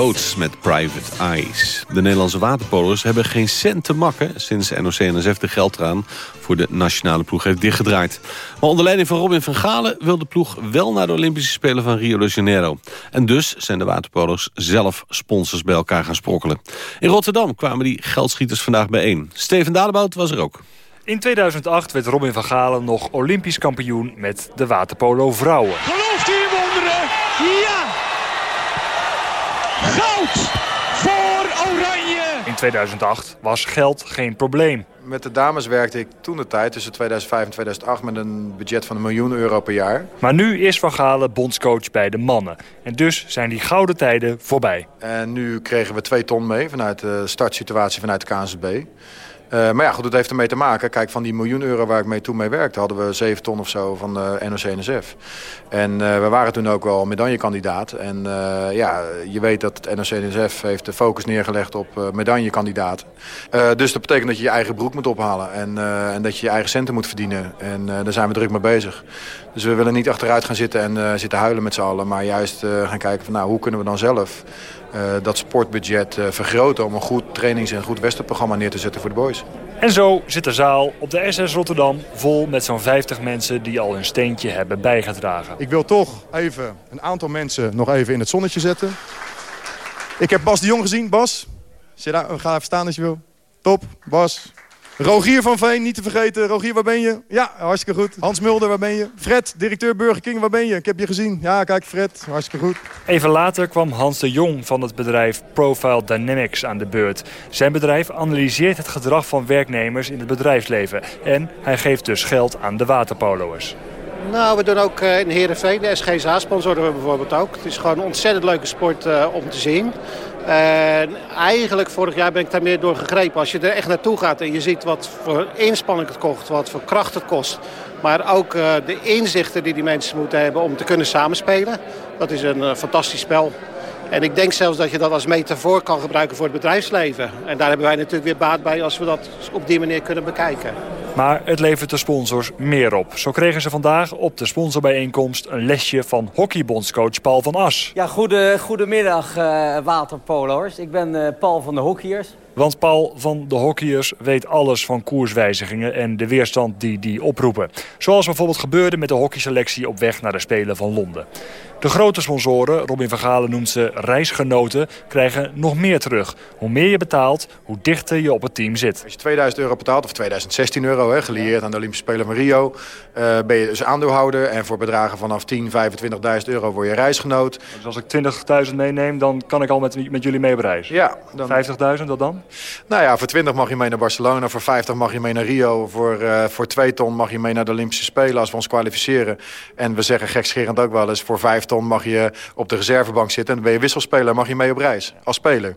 Oates met Private Eyes. De Nederlandse waterpolers hebben geen cent te makken... sinds NOC-NSF de geldtraan voor de nationale ploeg heeft dichtgedraaid. Maar onder leiding van Robin van Galen wil de ploeg wel naar de Olympische Spelen van Rio de Janeiro. En dus zijn de waterpolers zelf sponsors bij elkaar gaan sprokkelen. In Rotterdam kwamen die geldschieters vandaag bijeen. Steven Dalebout was er ook. In 2008 werd Robin van Galen nog Olympisch kampioen met de waterpolo vrouwen. Gelooft u in wonderen? Ja! Goud voor Oranje! In 2008 was geld geen probleem. Met de dames werkte ik toen de tijd, tussen 2005 en 2008... met een budget van een miljoen euro per jaar. Maar nu is Van Galen bondscoach bij de mannen. En dus zijn die gouden tijden voorbij. En nu kregen we twee ton mee vanuit de startsituatie vanuit de KNSB. Uh, maar ja, goed, het heeft ermee te maken. Kijk, van die miljoen euro waar ik mee toen mee werkte... hadden we 7 ton of zo van de NOC-NSF. En uh, we waren toen ook wel medaillekandidaat. En ja, je weet dat het NOC-NSF heeft de focus neergelegd op medaillekandidaat. dus dat betekent dat je je eigen broek moet ophalen. En, en dat je je eigen centen moet verdienen. En daar zijn we druk mee bezig. Dus we willen niet achteruit gaan zitten en zitten huilen met z'n allen. Maar juist gaan kijken van nou, hoe kunnen we dan zelf... dat sportbudget vergroten om een goed trainings- en goed westenprogramma neer te zetten voor de boys. En zo zit de zaal op de SS Rotterdam vol met zo'n 50 mensen die al hun steentje hebben bijgedragen. Ik wil toch even een aantal mensen nog even in het zonnetje zetten. Ik heb Bas de Jong gezien. Bas, ga even staan als je wil. Top, Bas. Rogier van Veen, niet te vergeten. Rogier, waar ben je? Ja, hartstikke goed. Hans Mulder, waar ben je? Fred, directeur Burger King, waar ben je? Ik heb je gezien. Ja, kijk, Fred, hartstikke goed. Even later kwam Hans de Jong van het bedrijf Profile Dynamics aan de beurt. Zijn bedrijf analyseert het gedrag van werknemers in het bedrijfsleven. En hij geeft dus geld aan de waterpolo'ers. Nou, we doen ook uh, in Heerenveen, de SGSA sponsoren we bijvoorbeeld ook. Het is gewoon een ontzettend leuke sport uh, om te zien. En eigenlijk vorig jaar ben ik daar meer door gegrepen. Als je er echt naartoe gaat en je ziet wat voor inspanning het kost, wat voor kracht het kost. Maar ook uh, de inzichten die die mensen moeten hebben om te kunnen samenspelen. Dat is een fantastisch spel. En ik denk zelfs dat je dat als metafoor kan gebruiken voor het bedrijfsleven. En daar hebben wij natuurlijk weer baat bij als we dat op die manier kunnen bekijken. Maar het levert de sponsors meer op. Zo kregen ze vandaag op de sponsorbijeenkomst een lesje van hockeybondscoach Paul van As. Ja, goede, goedemiddag uh, waterpolo'ers. Ik ben uh, Paul van de Hockeyers. Want Paul van de hockeyers weet alles van koerswijzigingen en de weerstand die die oproepen. Zoals bijvoorbeeld gebeurde met de hockeyselectie op weg naar de Spelen van Londen. De grote sponsoren, Robin van Galen noemt ze reisgenoten, krijgen nog meer terug. Hoe meer je betaalt, hoe dichter je op het team zit. Als je 2000 euro betaalt, of 2016 euro, hè, gelieerd aan de Olympische Spelen van Rio... Uh, ben je dus aandeelhouder en voor bedragen vanaf 10, 25.000 euro word je reisgenoot. Dus als ik 20.000 meeneem, dan kan ik al met, met jullie mee op reis? Ja. Dan... 50.000, dat dan? Nou ja, voor 20 mag je mee naar Barcelona, voor 50 mag je mee naar Rio... voor, uh, voor 2 ton mag je mee naar de Olympische Spelen als we ons kwalificeren. En we zeggen gekscherend ook wel eens, voor 5 ton mag je op de reservebank zitten... en dan ben je wisselspeler, mag je mee op reis, als speler.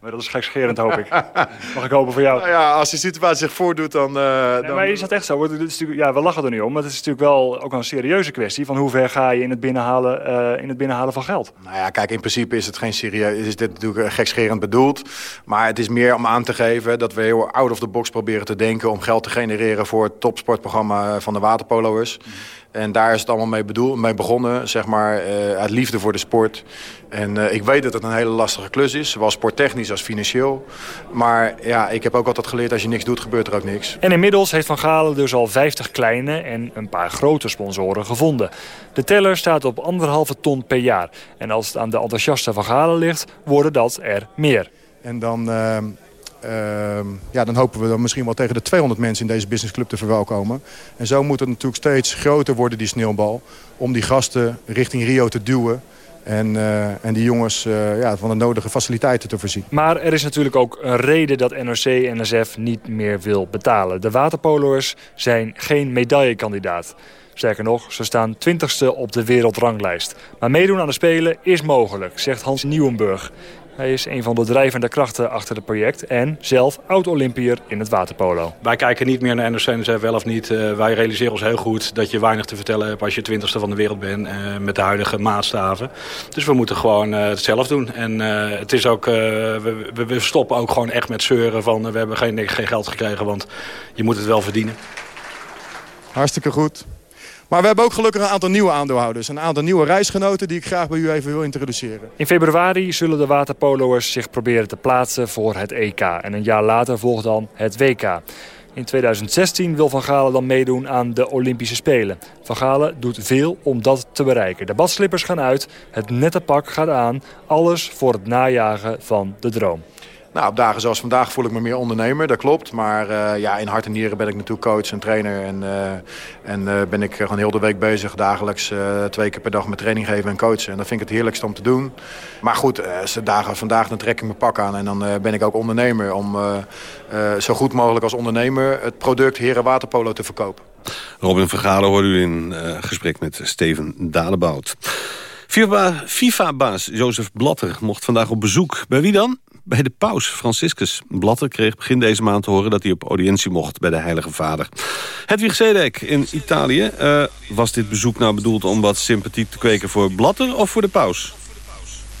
Maar dat is gekscherend, hoop ik. Mag ik hopen voor jou? Nou ja, als die situatie zich voordoet, dan... Uh, nee, dan... Maar is dat echt zo? Het is ja, we lachen er nu om, maar het is natuurlijk wel ook een serieuze kwestie... van hoe ver ga je in het binnenhalen, uh, in het binnenhalen van geld? Nou ja, kijk, in principe is het geen serieus... is dit natuurlijk gekscherend bedoeld. Maar het is meer om aan te geven dat we heel out of the box proberen te denken... om geld te genereren voor het topsportprogramma van de waterpolo'ers. Mm. En daar is het allemaal mee, bedoel, mee begonnen, zeg maar, uh, uit liefde voor de sport. En uh, ik weet dat het een hele lastige klus is, zowel sporttechnisch als financieel. Maar ja, ik heb ook altijd geleerd, als je niks doet, gebeurt er ook niks. En inmiddels heeft Van Galen dus al 50 kleine en een paar grote sponsoren gevonden. De teller staat op anderhalve ton per jaar. En als het aan de enthousiaste Van Galen ligt, worden dat er meer. En dan... Uh... Uh, ja, dan hopen we dan misschien wel tegen de 200 mensen in deze businessclub te verwelkomen. En zo moet het natuurlijk steeds groter worden, die sneeuwbal. Om die gasten richting Rio te duwen. En, uh, en die jongens uh, ja, van de nodige faciliteiten te voorzien. Maar er is natuurlijk ook een reden dat NOC-NSF niet meer wil betalen. De waterpolo'ers zijn geen medaillekandidaat. Sterker nog, ze staan 20ste op de wereldranglijst. Maar meedoen aan de Spelen is mogelijk, zegt Hans Nieuwenburg. Hij is een van de drijvende krachten achter het project en zelf oud-Olympiër in het waterpolo. Wij kijken niet meer naar NOC-NSF, wel of niet. Uh, wij realiseren ons heel goed dat je weinig te vertellen hebt als je twintigste van de wereld bent uh, met de huidige maatstaven. Dus we moeten gewoon uh, het zelf doen. En het is ook, we, we, stoppen ook gewoon echt met zeuren van we hebben geen, geen geld gekregen, want je moet het wel verdienen. Hartstikke goed. Maar we hebben ook gelukkig een aantal nieuwe aandeelhouders. Een aantal nieuwe reisgenoten die ik graag bij u even wil introduceren. In februari zullen de waterpolo'ers zich proberen te plaatsen voor het EK. En een jaar later volgt dan het WK. In 2016 wil Van Galen dan meedoen aan de Olympische Spelen. Van Galen doet veel om dat te bereiken. De badslippers gaan uit, het nette pak gaat aan. Alles voor het najagen van de droom. Nou, op dagen zoals vandaag voel ik me meer ondernemer, dat klopt. Maar uh, ja, in hart en nieren ben ik natuurlijk coach en trainer. En, uh, en uh, ben ik gewoon heel de week bezig, dagelijks twee keer per dag met training geven en coachen. En dat vind ik het heerlijkste om te doen. Maar goed, dagen vandaag dan trek ik mijn pak aan en dan ben ik ook ondernemer. Om zo goed mogelijk als ondernemer het product Heren Waterpolo te verkopen. Robin Vergalen hoorde u in gesprek met Steven Dalebout. FIFA-baas Jozef Blatter mocht vandaag op bezoek. Bij wie dan? Bij de paus, Franciscus. Blatter kreeg begin deze maand te horen dat hij op audiëntie mocht bij de Heilige Vader. Hedwig Zedek in Italië. Uh, was dit bezoek nou bedoeld om wat sympathie te kweken voor Blatter of voor de paus?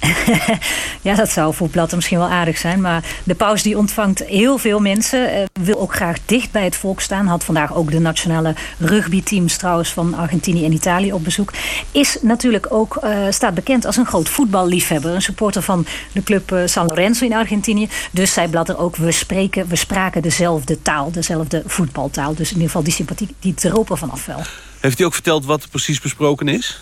ja, dat zou voor Blatter misschien wel aardig zijn. Maar de paus die ontvangt heel veel mensen. Uh, wil ook graag dicht bij het volk staan. Had vandaag ook de nationale rugbyteams trouwens van Argentinië en Italië op bezoek. Is natuurlijk ook, uh, staat bekend als een groot voetballiefhebber. Een supporter van de club uh, San Lorenzo in Argentinië. Dus zei Blatter ook, we, spreken, we spraken dezelfde taal. Dezelfde voetbaltaal. Dus in ieder geval die sympathie die droop vanaf wel. Heeft hij ook verteld wat er precies besproken is?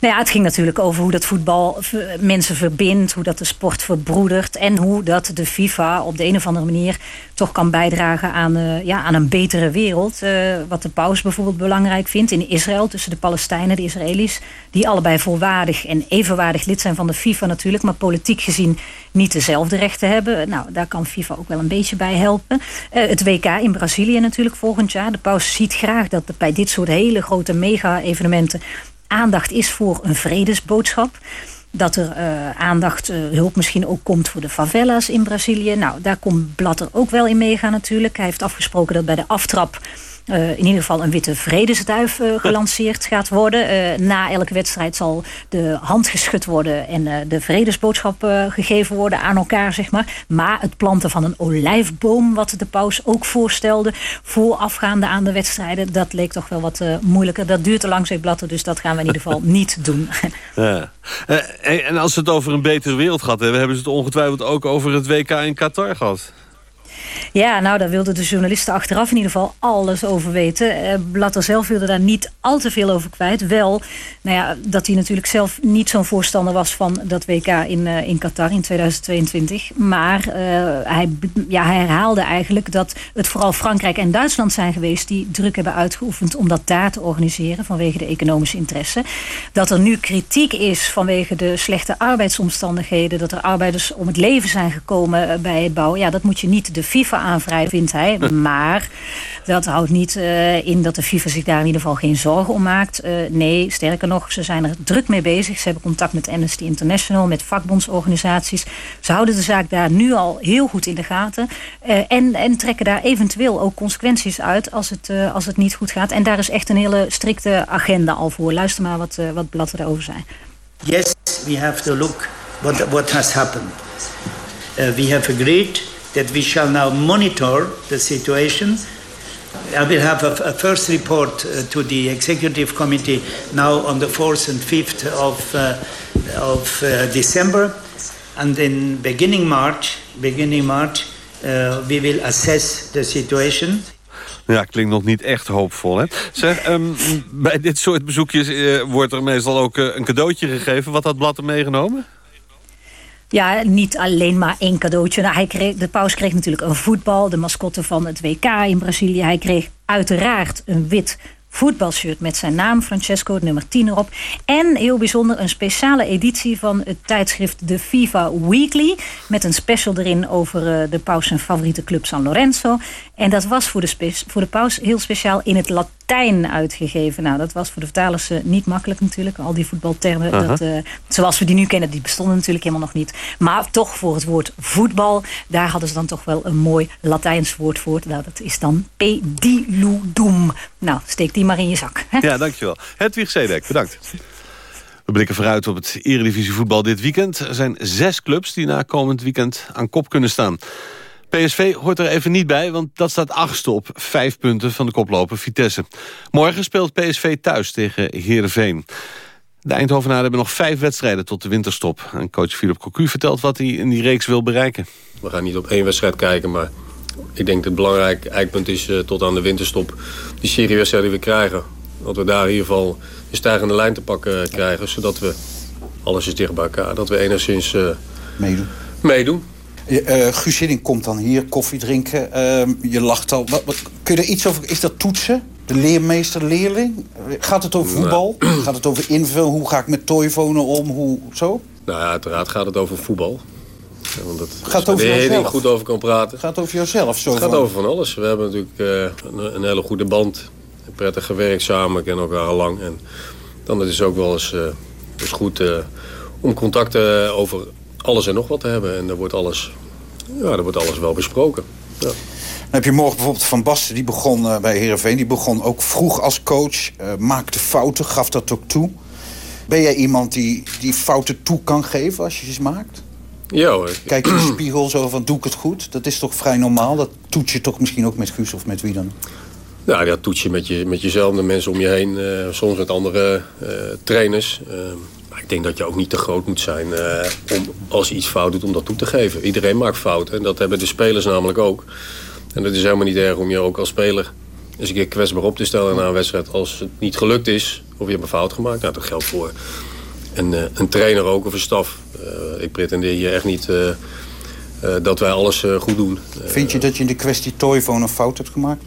Nou ja, het ging natuurlijk over hoe dat voetbal mensen verbindt, hoe dat de sport verbroedert en hoe dat de FIFA op de een of andere manier toch kan bijdragen aan, uh, ja, aan een betere wereld. Uh, wat de paus bijvoorbeeld belangrijk vindt in Israël tussen de Palestijnen en de Israëli's, die allebei volwaardig en evenwaardig lid zijn van de FIFA natuurlijk, maar politiek gezien niet dezelfde rechten hebben. Nou, daar kan FIFA ook wel een beetje bij helpen. Uh, het WK in Brazilië natuurlijk volgend jaar. De paus ziet graag dat bij dit soort hele grote mega-evenementen aandacht is voor een vredesboodschap. Dat er uh, aandacht, uh, hulp misschien ook komt voor de favelas in Brazilië. Nou, daar komt Blatter ook wel in meegaan natuurlijk. Hij heeft afgesproken dat bij de aftrap in ieder geval een witte vredesduif uh, gelanceerd gaat worden. Uh, na elke wedstrijd zal de hand geschud worden en de vredesboodschap gegeven worden aan elkaar, zeg maar. Maar het planten van een olijfboom, wat de paus ook voorstelde, voorafgaande aan de wedstrijden, dat leek toch wel wat moeilijker. Dat duurt te lang, zegt Blatter, dus dat gaan we in ieder geval niet doen. ja. en als het over een betere wereld gaat hebben, hebben ze het ongetwijfeld ook over het WK in Qatar gehad. Ja, nou, daar wilden de journalisten achteraf in ieder geval alles over weten. Uh, Blatter zelf wilde daar niet al te veel over kwijt. Wel, nou ja, dat hij natuurlijk zelf niet zo'n voorstander was van dat WK in, uh, in Qatar in 2022. Maar uh, hij, ja, hij herhaalde eigenlijk dat het vooral Frankrijk en Duitsland zijn geweest... die druk hebben uitgeoefend om dat daar te organiseren vanwege de economische interesse. Dat er nu kritiek is vanwege de slechte arbeidsomstandigheden... dat er arbeiders om het leven zijn gekomen bij het bouwen. Ja, dat moet je niet de FIFA aanvrij, vindt hij. Maar dat houdt niet uh, in dat de FIFA zich daar in ieder geval geen zorgen om maakt. Uh, nee, sterker nog, ze zijn er druk mee bezig. Ze hebben contact met Amnesty International, met vakbondsorganisaties. Ze houden de zaak daar nu al heel goed in de gaten. Uh, en, en trekken daar eventueel ook consequenties uit als het, als het niet goed gaat. En daar is echt een hele strikte agenda al voor. Luister maar wat, wat Blatter daarover zei. Yes, we have to look what, what has happened. we have agreed that we shall now monitor the situation. I will have a, first report uh, to the executive committee now on the 4th and 5th of, uh, of uh, December. And in beginning March, beginning March, we will assess the situation. Ja, klinkt nog niet echt hoopvol, hè? Zeg, um, bij dit soort bezoekjes uh, wordt er meestal ook uh, een cadeautje gegeven. Wat had Blatter meegenomen? Ja, niet alleen maar één cadeautje. Nou, hij kreeg, de paus kreeg natuurlijk een voetbal, de mascotte van het WK in Brazilië. Hij kreeg uiteraard een wit voetbalshirt met zijn naam, Francesco, nummer 10 erop. En heel bijzonder een speciale editie van het tijdschrift de FIFA Weekly. Met een special erin over uh, de paus favoriete club San Lorenzo. En dat was voor de, voor de paus heel speciaal in het Latijn uitgegeven. Nou, dat was voor de vertalers uh, niet makkelijk natuurlijk. Al die voetbaltermen, uh -huh. dat, uh, zoals we die nu kennen, die bestonden natuurlijk helemaal nog niet. Maar toch voor het woord voetbal, daar hadden ze dan toch wel een mooi Latijns woord voor. Nou, dat is dan pediludum. Nou, steek die maar in je zak. Hè? Ja, dankjewel. Hedwig Zedek, bedankt. We blikken vooruit op het Eredivisie voetbal dit weekend. Er zijn zes clubs die na komend weekend aan kop kunnen staan. PSV hoort er even niet bij, want dat staat achtste op vijf punten van de koploper Vitesse. Morgen speelt PSV thuis tegen Heerenveen. De Eindhovenaren hebben nog vijf wedstrijden tot de winterstop. En coach Philip Cocu vertelt wat hij in die reeks wil bereiken. We gaan niet op één wedstrijd kijken, maar ik denk dat het belangrijk eikpunt is uh, tot aan de winterstop. Die serie wedstrijden die we krijgen. Dat we daar in ieder geval een stijgende lijn te pakken krijgen. Zodat we, alles is dicht bij elkaar, dat we enigszins uh, meedoen. meedoen. Uh, Guus Hiddink komt dan hier koffie drinken. Uh, je lacht al. Wat, wat, kun je er iets over... Is dat toetsen? De leermeester-leerling? Gaat het over voetbal? Gaat het over invullen? Hoe ga ik met toyfonen om? Hoe, zo? Nou ja, uiteraard gaat het over voetbal. Ja, want dat gaat het over jezelf? goed over kan praten. Gaat het over jezelf? Zo het gaat van... over van alles. We hebben natuurlijk uh, een, een, hele goede band. Prettig gewerkt samen. Kennen elkaar al lang. En dan is het ook wel eens, eens goed om contacten over alles en nog wat te hebben. En daar wordt alles, ja, daar wordt alles wel besproken. Ja. Dan heb je morgen bijvoorbeeld Van Basten, die begon uh, bij Heerenveen. Die begon ook vroeg als coach, uh, maakte fouten, gaf dat ook toe. Ben jij iemand die, die fouten toe kan geven als je ze maakt? Ja hoor. Kijk in de spiegel zo van, doe ik het goed? Dat is toch vrij normaal? Dat toets je toch misschien ook met Guus of met wie dan? Nou, dat toets je met, je, met jezelf, de mensen om je heen. Uh, soms met andere trainers. Ik denk dat je ook niet te groot moet zijn uh, om als je iets fout doet om dat toe te geven. Iedereen maakt fouten en dat hebben de spelers namelijk ook. En het is helemaal niet erg om je ook als speler eens een keer kwetsbaar op te stellen na een wedstrijd. Als het niet gelukt is of je hebt een fout gemaakt, nou, dat geldt voor een, uh, een trainer ook of een staf. Uh, ik pretendeer hier echt niet dat wij alles goed doen. Vind je dat je in de kwestie Toivonen een fout hebt gemaakt?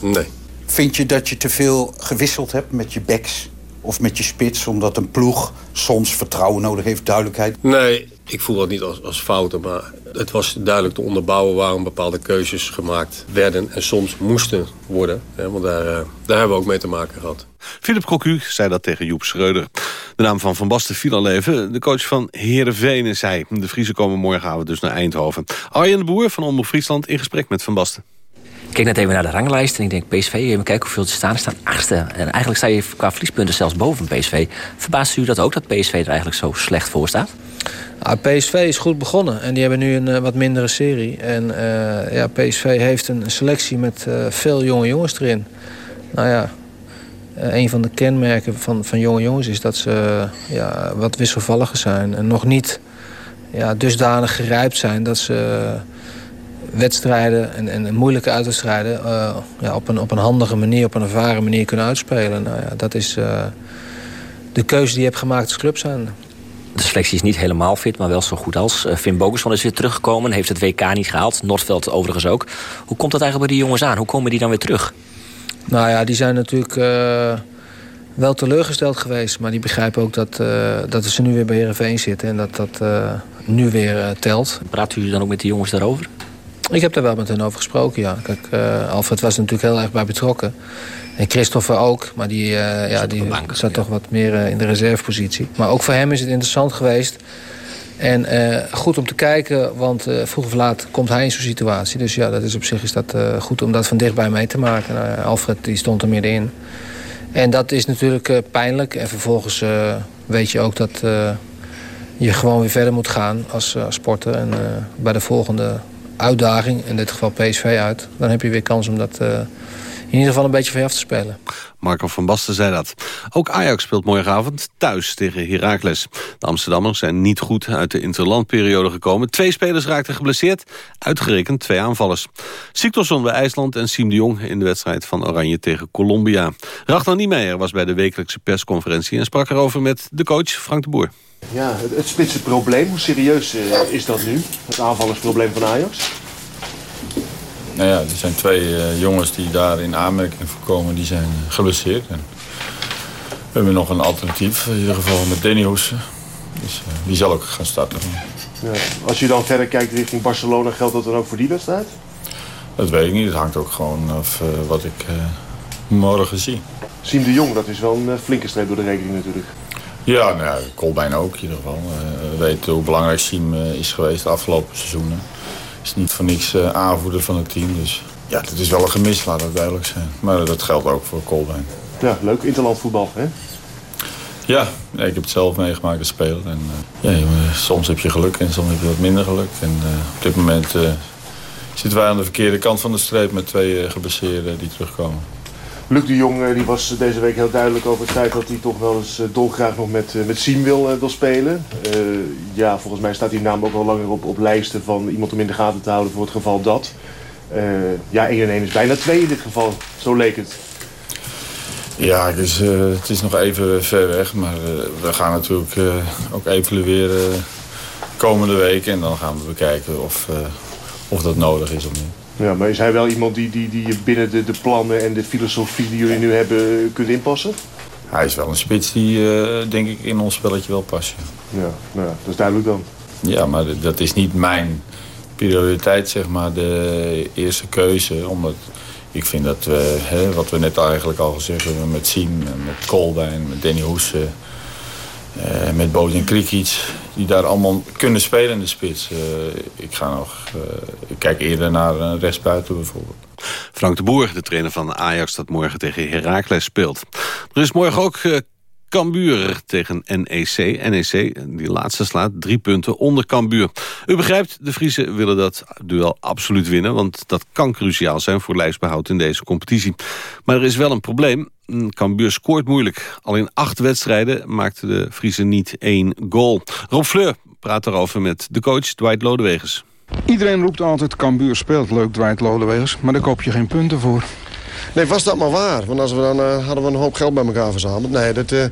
Nee. Vind je dat je te veel gewisseld hebt met je backs? Of met je spits, omdat een ploeg soms vertrouwen nodig heeft, duidelijkheid? Nee, ik voel dat niet als, als fouten, maar het was duidelijk te onderbouwen waarom bepaalde keuzes gemaakt werden en soms moesten worden. Hè, want daar, daar hebben we ook mee te maken gehad. Philip Cocu zei dat tegen Joep Schreuder. De naam van Van Basten viel al even. De coach van Heerenveen is hij. De Friese komen morgenavond dus naar Eindhoven. Arjen de Boer van Omroep Friesland in gesprek met Van Basten. Ik kijk net even naar de ranglijst en ik denk PSV, even kijken hoeveel ze staan. Er staan achtste. En eigenlijk sta je qua verliespunten zelfs boven PSV. Verbaast u dat ook, dat PSV er eigenlijk zo slecht voor staat? Nou, PSV is goed begonnen en die hebben nu een uh, wat mindere serie. En uh, ja, PSV heeft een selectie met uh, veel jonge jongens erin. Nou ja, een van de kenmerken van, van jonge jongens is dat ze ja, wat wisselvalliger zijn. En nog niet ja, dusdanig gerijpt zijn dat ze wedstrijden en, en moeilijke uitwedstrijden uh, ja, op, een, op een handige manier, op een ervaren manier kunnen uitspelen. Nou ja, dat is uh, de keuze die je hebt gemaakt als club zijn. De selectie is niet helemaal fit, maar wel zo goed als. Uh, Finn Bogerson is weer teruggekomen, heeft het WK niet gehaald. Noordveld overigens ook. Hoe komt dat eigenlijk bij die jongens aan? Hoe komen die dan weer terug? Nou ja, die zijn natuurlijk wel teleurgesteld geweest. Maar die begrijpen ook dat, dat ze nu weer bij Heerenveen zitten. En dat dat nu weer telt. Praat u dan ook met die jongens daarover? Ik heb daar wel met hen over gesproken, ja. Kijk, uh, Alfred was er natuurlijk heel erg bij betrokken. En Christopher ook, maar die, uh, ja, die bank, zat ja. toch wat meer uh, in de reservepositie. Maar ook voor hem is het interessant geweest. En goed om te kijken, want vroeg of laat komt hij in zo'n situatie. Dus ja, dat is op zich is dat, goed om dat van dichtbij mee te maken. Nou, Alfred die stond er middenin. En dat is natuurlijk pijnlijk. En vervolgens weet je ook dat je gewoon weer verder moet gaan als, als sporter. En bij de volgende uitdaging, in dit geval PSV uit... dan heb je weer kans om dat uh, in ieder geval een beetje van je af te spelen. Marco van Basten zei dat. Ook Ajax speelt morgenavond thuis tegen Heracles. De Amsterdammers zijn niet goed uit de interlandperiode gekomen. Twee spelers raakten geblesseerd, uitgerekend twee aanvallers. Siktorsson bij IJsland en Siem de Jong in de wedstrijd van Oranje tegen Colombia. Ragnar Niemeyer was bij de wekelijkse persconferentie... en sprak erover met de coach Frank de Boer. Ja, het, het spitse probleem, hoe serieus uh, is dat nu? Het aanvallersprobleem van Ajax? Nou ja, er zijn twee uh, jongens die daar in aanmerking voor komen, die zijn uh, geblesseerd. En we hebben nog een alternatief, in ieder geval met Danny Hoesen. Dus die zal ook gaan starten. Ja, als je dan verder kijkt richting Barcelona, geldt dat dan ook voor die wedstrijd? Dat weet ik niet, het hangt ook gewoon af wat ik morgen zie. Siem de Jong, dat is wel een flinke streep door de rekening natuurlijk. Ja, nou Colbein ook in ieder geval. Uh, we weten hoe belangrijk Siem uh, is geweest de afgelopen seizoenen. Is niet voor niks uh, aanvoerder van het team. Dus ja, het is wel een gemis, laat het duidelijk zijn. Maar dat geldt ook voor Colbein. Ja, leuk interlandvoetbal, hè? Ja, ik heb het zelf meegemaakt als speler. En, ja, soms heb je geluk en soms heb je wat minder geluk. En op dit moment zitten wij aan de verkeerde kant van de streep met twee uh, geblesseerden die terugkomen. Luc de Jong eh, die was deze week heel duidelijk over het feit dat hij toch wel eens dolgraag nog met, met Siem wil, wil spelen. ja, volgens mij staat die naam ook wel langer op, op lijsten van iemand om in de gaten te houden voor het geval dat. ja, 1 en 1 is bijna 2 in dit geval. Zo leek het. Ja, dus, het is nog even ver weg. Maar we gaan natuurlijk ook evalueren komende weken. En dan gaan we bekijken of, of dat nodig is of niet. Ja, maar is hij wel iemand die, die, die je binnen de, de plannen en de filosofie die jullie nu hebben kunt inpassen? Hij is wel een spits die denk ik in ons spelletje wel past. Ja, ja nou, dat is duidelijk dan. Ja, maar dat is niet mijn prioriteit, zeg maar, de eerste keuze. Omdat ik vind dat we, hè, wat we net eigenlijk al gezegd hebben met Siem, met Kolbein, met Danny Hoesen, uh, met Bojan Krikic, die daar allemaal kunnen spelen in de spits. Uh, ik, ga nog, uh, ik kijk eerder naar een rechtsbuiten bijvoorbeeld. Frank de Boer, de trainer van Ajax dat morgen tegen Heracles speelt. Er is morgen ook Cambuur tegen NEC. NEC, die laatste slaat drie punten onder Cambuur. U begrijpt, de Friese willen dat duel absoluut winnen... want dat kan cruciaal zijn voor lijfsbehoud in deze competitie. Maar er is wel een probleem. Cambuur scoort moeilijk. Al in acht wedstrijden maakte de Friese niet één goal. Rob Fleur praat erover met de coach Dwight Lodewegers. Iedereen roept altijd Cambuur speelt leuk Dwight Lodewegers... maar daar koop je geen punten voor. Nee, was dat maar waar. Want als we dan uh, hadden we een hoop geld bij elkaar verzameld. Nee, dat, uh,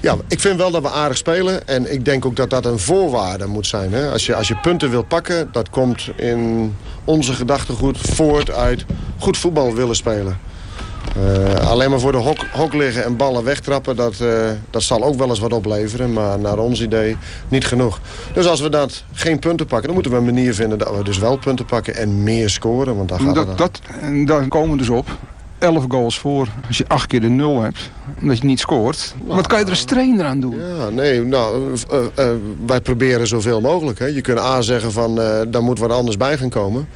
ja, ik vind wel dat we aardig spelen. En ik denk ook dat dat een voorwaarde moet zijn. Hè? Als, je, als je punten wilt pakken, dat komt in onze gedachtegoed voort uit goed voetbal willen spelen. Uh, alleen maar voor de hok, hok, liggen en ballen wegtrappen, dat, dat zal ook wel eens wat opleveren. Maar naar ons idee niet genoeg. Dus als we dat geen punten pakken, dan moeten we een manier vinden dat we dus wel punten pakken en meer scoren. Want daar gaat dat, het dat, daar komen we dus op. 11 goals voor als je acht keer de nul hebt. Omdat je niet scoort. Wat kan je er als trainer aan doen? Ja, nee, nou, uh, uh, wij proberen zoveel mogelijk. Hè. Je kunt A zeggen van, uh, daar moet wat anders bij gaan komen.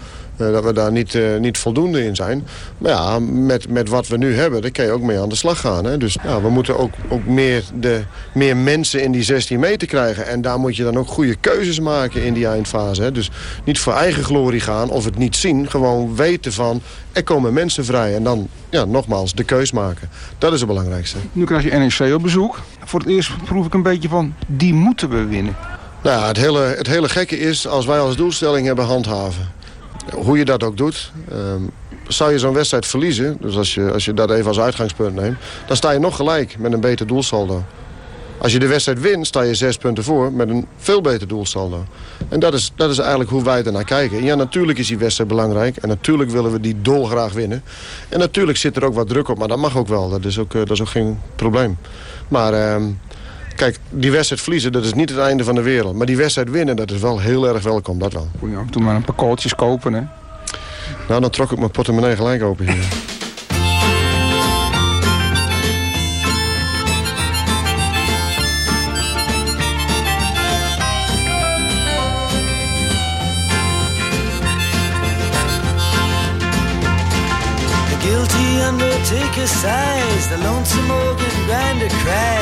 Dat we daar niet, niet voldoende in zijn. Maar ja, met, met wat we nu hebben, daar kan je ook mee aan de slag gaan. Hè. Dus ja, we moeten ook, ook meer, de, meer mensen in die 16 meter krijgen. En daar moet je dan ook goede keuzes maken in die eindfase. Hè. Dus niet voor eigen glorie gaan of het niet zien. Gewoon weten van, er komen mensen vrij. En dan, ja, nogmaals, de keus maken. Dat is het belangrijkste. Nu krijg je NEC op bezoek. Voor het eerst proef ik een beetje van, die moeten we winnen. Nou ja, het hele, het hele gekke is, als wij als doelstelling hebben handhaven. Hoe je dat ook doet. Um, zou je zo'n wedstrijd verliezen, dus als je, als je dat even als uitgangspunt neemt... dan sta je nog gelijk met een beter doelsaldo. Als je de wedstrijd wint, sta je zes punten voor met een veel beter doelsaldo. En dat is, dat is eigenlijk hoe wij er naar kijken. En ja, natuurlijk is die wedstrijd belangrijk. En natuurlijk willen we die dolgraag winnen. En natuurlijk zit er ook wat druk op, maar dat mag ook wel. Dat is ook, eh, dat is ook geen probleem. Maar uh, kijk, die wedstrijd verliezen, dat is niet het einde van de wereld. Maar die wedstrijd winnen, dat is wel heel erg welkom, dat wel. Kun je ook toen maar een paar kooltjes kopen, hè? Nou, dan trok ik mijn portemonnee gelijk open hier. undertaker sighs, the lonesome organ grinder cries, the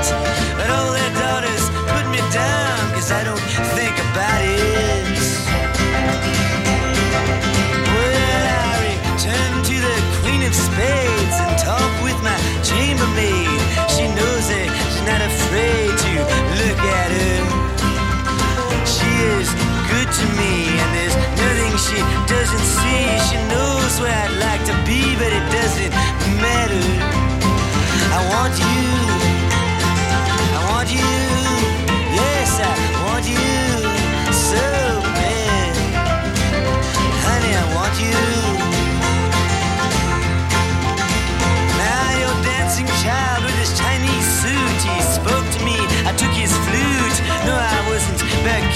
But all their daughters put me down, cause I don't think about it. Well, I return to the Queen of Spades and talk with my chambermaid. She knows it, she's not afraid to look at her. She is good to me, and there's nothing she doesn't see. She knows where I'd like to be, but it doesn't matter. I want you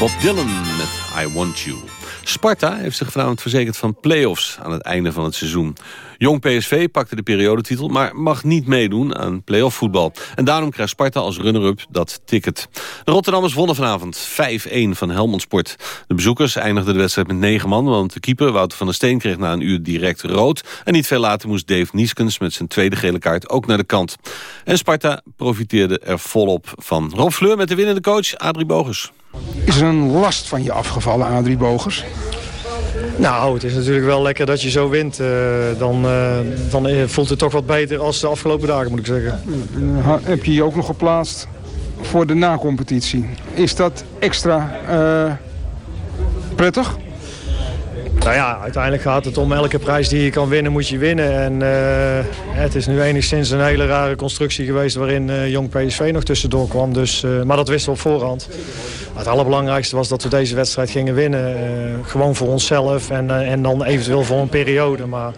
Bob Dylan met I Want You. Sparta heeft zich vanavond verzekerd van play-offs aan het einde van het seizoen. Jong PSV pakte de periodetitel, maar mag niet meedoen aan play-off voetbal. En daarom krijgt Sparta als runner-up dat ticket. De Rotterdammers wonnen vanavond 5-1 van Helmond Sport. De bezoekers eindigden de wedstrijd met 9 man, want de keeper Wouter van der Steen kreeg na een uur direct rood. En niet veel later moest Dave Nieskens met zijn tweede gele kaart ook naar de kant. En Sparta profiteerde er volop van. Rob Fleur met de winnende coach Adrie Bogers. Is er een last van je afgevallen, Adrie Bogers? Nou, het is natuurlijk wel lekker dat je zo wint. eh, dan eh, dan eh, voelt het toch wat beter als de afgelopen dagen, moet ik zeggen. Heb je je ook nog geplaatst voor de nacompetitie? Is dat extra prettig? Nou ja, uiteindelijk gaat het om elke prijs die je kan winnen, moet je winnen. En eh, het is nu enigszins een hele rare constructie geweest waarin eh, Jong PSV nog tussendoor kwam. Dus, eh, maar dat wisten we op voorhand. Het allerbelangrijkste was dat we deze wedstrijd gingen winnen. gewoon voor onszelf en, en dan eventueel voor een periode. Maar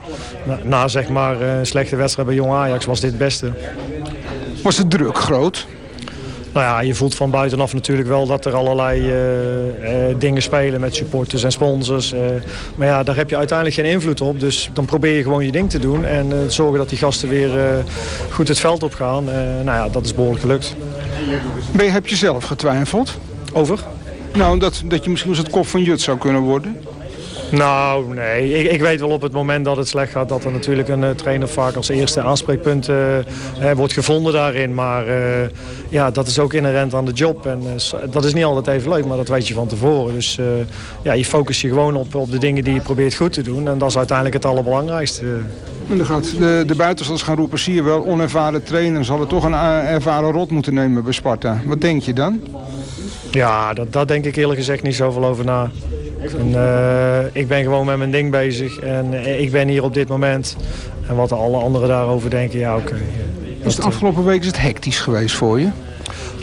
na, na zeg maar een slechte wedstrijd bij Jong Ajax was dit het beste. Was de druk groot? Nou ja, je voelt van buitenaf natuurlijk wel dat er allerlei eh, eh, dingen spelen met supporters en sponsors. eh. maar ja, daar heb je uiteindelijk geen invloed op. Dus dan probeer je gewoon je ding te doen en zorgen dat die gasten weer goed het veld op gaan. Nou ja, dat is behoorlijk gelukt. Ben je, heb je zelf getwijfeld? Over? Nou, dat, dat je misschien eens het kop van Jut zou kunnen worden. Nou, nee. Ik, ik weet wel op het moment dat het slecht gaat... dat er natuurlijk een eh, trainer vaak als eerste aanspreekpunt eh, wordt gevonden daarin. Maar eh, ja, dat is ook inherent aan de job. En dat is niet altijd even leuk, maar dat weet je van tevoren. Dus ja, je focust je gewoon op, op de dingen die je probeert goed te doen. En dat is uiteindelijk het allerbelangrijkste. En dan gaat de, de buitenstanders gaan roepen, zie je wel, onervaren trainer zal er toch een ervaren rot moeten nemen bij Sparta. Wat denk je dan? Ja, dat, daar denk ik eerlijk gezegd niet zoveel over na. En, eh, ik ben gewoon met mijn ding bezig. En eh, ik ben hier op dit moment. En wat alle anderen daarover denken, ja oké. Is de afgelopen week is het hectisch geweest voor je?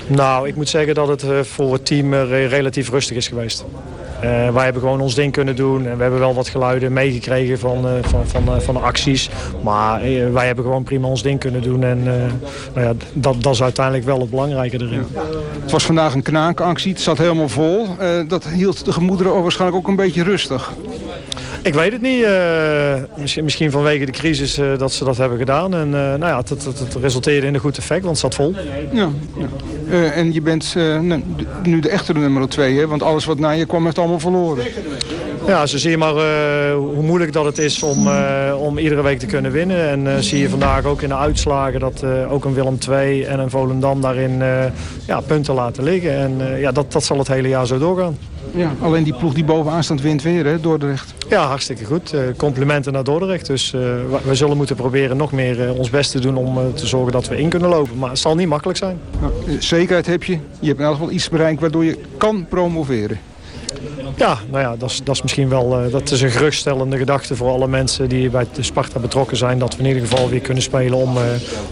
Nou, ik moet zeggen dat het eh, voor het team eh, re- relatief rustig is geweest. Eh, wij hebben gewoon ons ding kunnen doen. En we hebben wel wat geluiden meegekregen van, eh, van, van, eh, van acties. Maar wij hebben gewoon prima ons ding kunnen doen. En nou ja, dat, dat is uiteindelijk wel het belangrijke erin. Het was vandaag een knaakactie, het zat helemaal vol. Dat hield de gemoederen waarschijnlijk ook een beetje rustig. Ik weet het niet. eh, misschien, misschien vanwege de crisis eh, dat ze dat hebben gedaan. En eh, nou ja, het, het, het resulteerde in een goed effect, want het zat vol. Ja, ja. En je bent eh, nu- de echte nummer twee, hè? want alles wat na je kwam heeft allemaal verloren. Ja, zo zie je maar hoe moeilijk dat het is om, om iedere week te kunnen winnen. En zie je vandaag ook in de uitslagen dat ook een Willem II en een Volendam daarin ja, punten laten liggen. En ja, dat, dat zal het hele jaar zo doorgaan. Ja, alleen die ploeg die bovenaan staat wint weer, hè, Dordrecht. Ja, hartstikke goed. Eh, complimenten naar Dordrecht. Dus wij- wij zullen moeten proberen nog meer eh, ons best te doen om te zorgen dat we in kunnen lopen. Maar het zal niet makkelijk zijn. Nou, zekerheid heb je. Je hebt in elk geval iets bereikt waardoor je kan promoveren. Ja, nou ja, dat is, dat is misschien wel eh, dat is een geruststellende gedachte voor alle mensen die bij de Sparta betrokken zijn. Dat we in ieder geval weer kunnen spelen om, eh,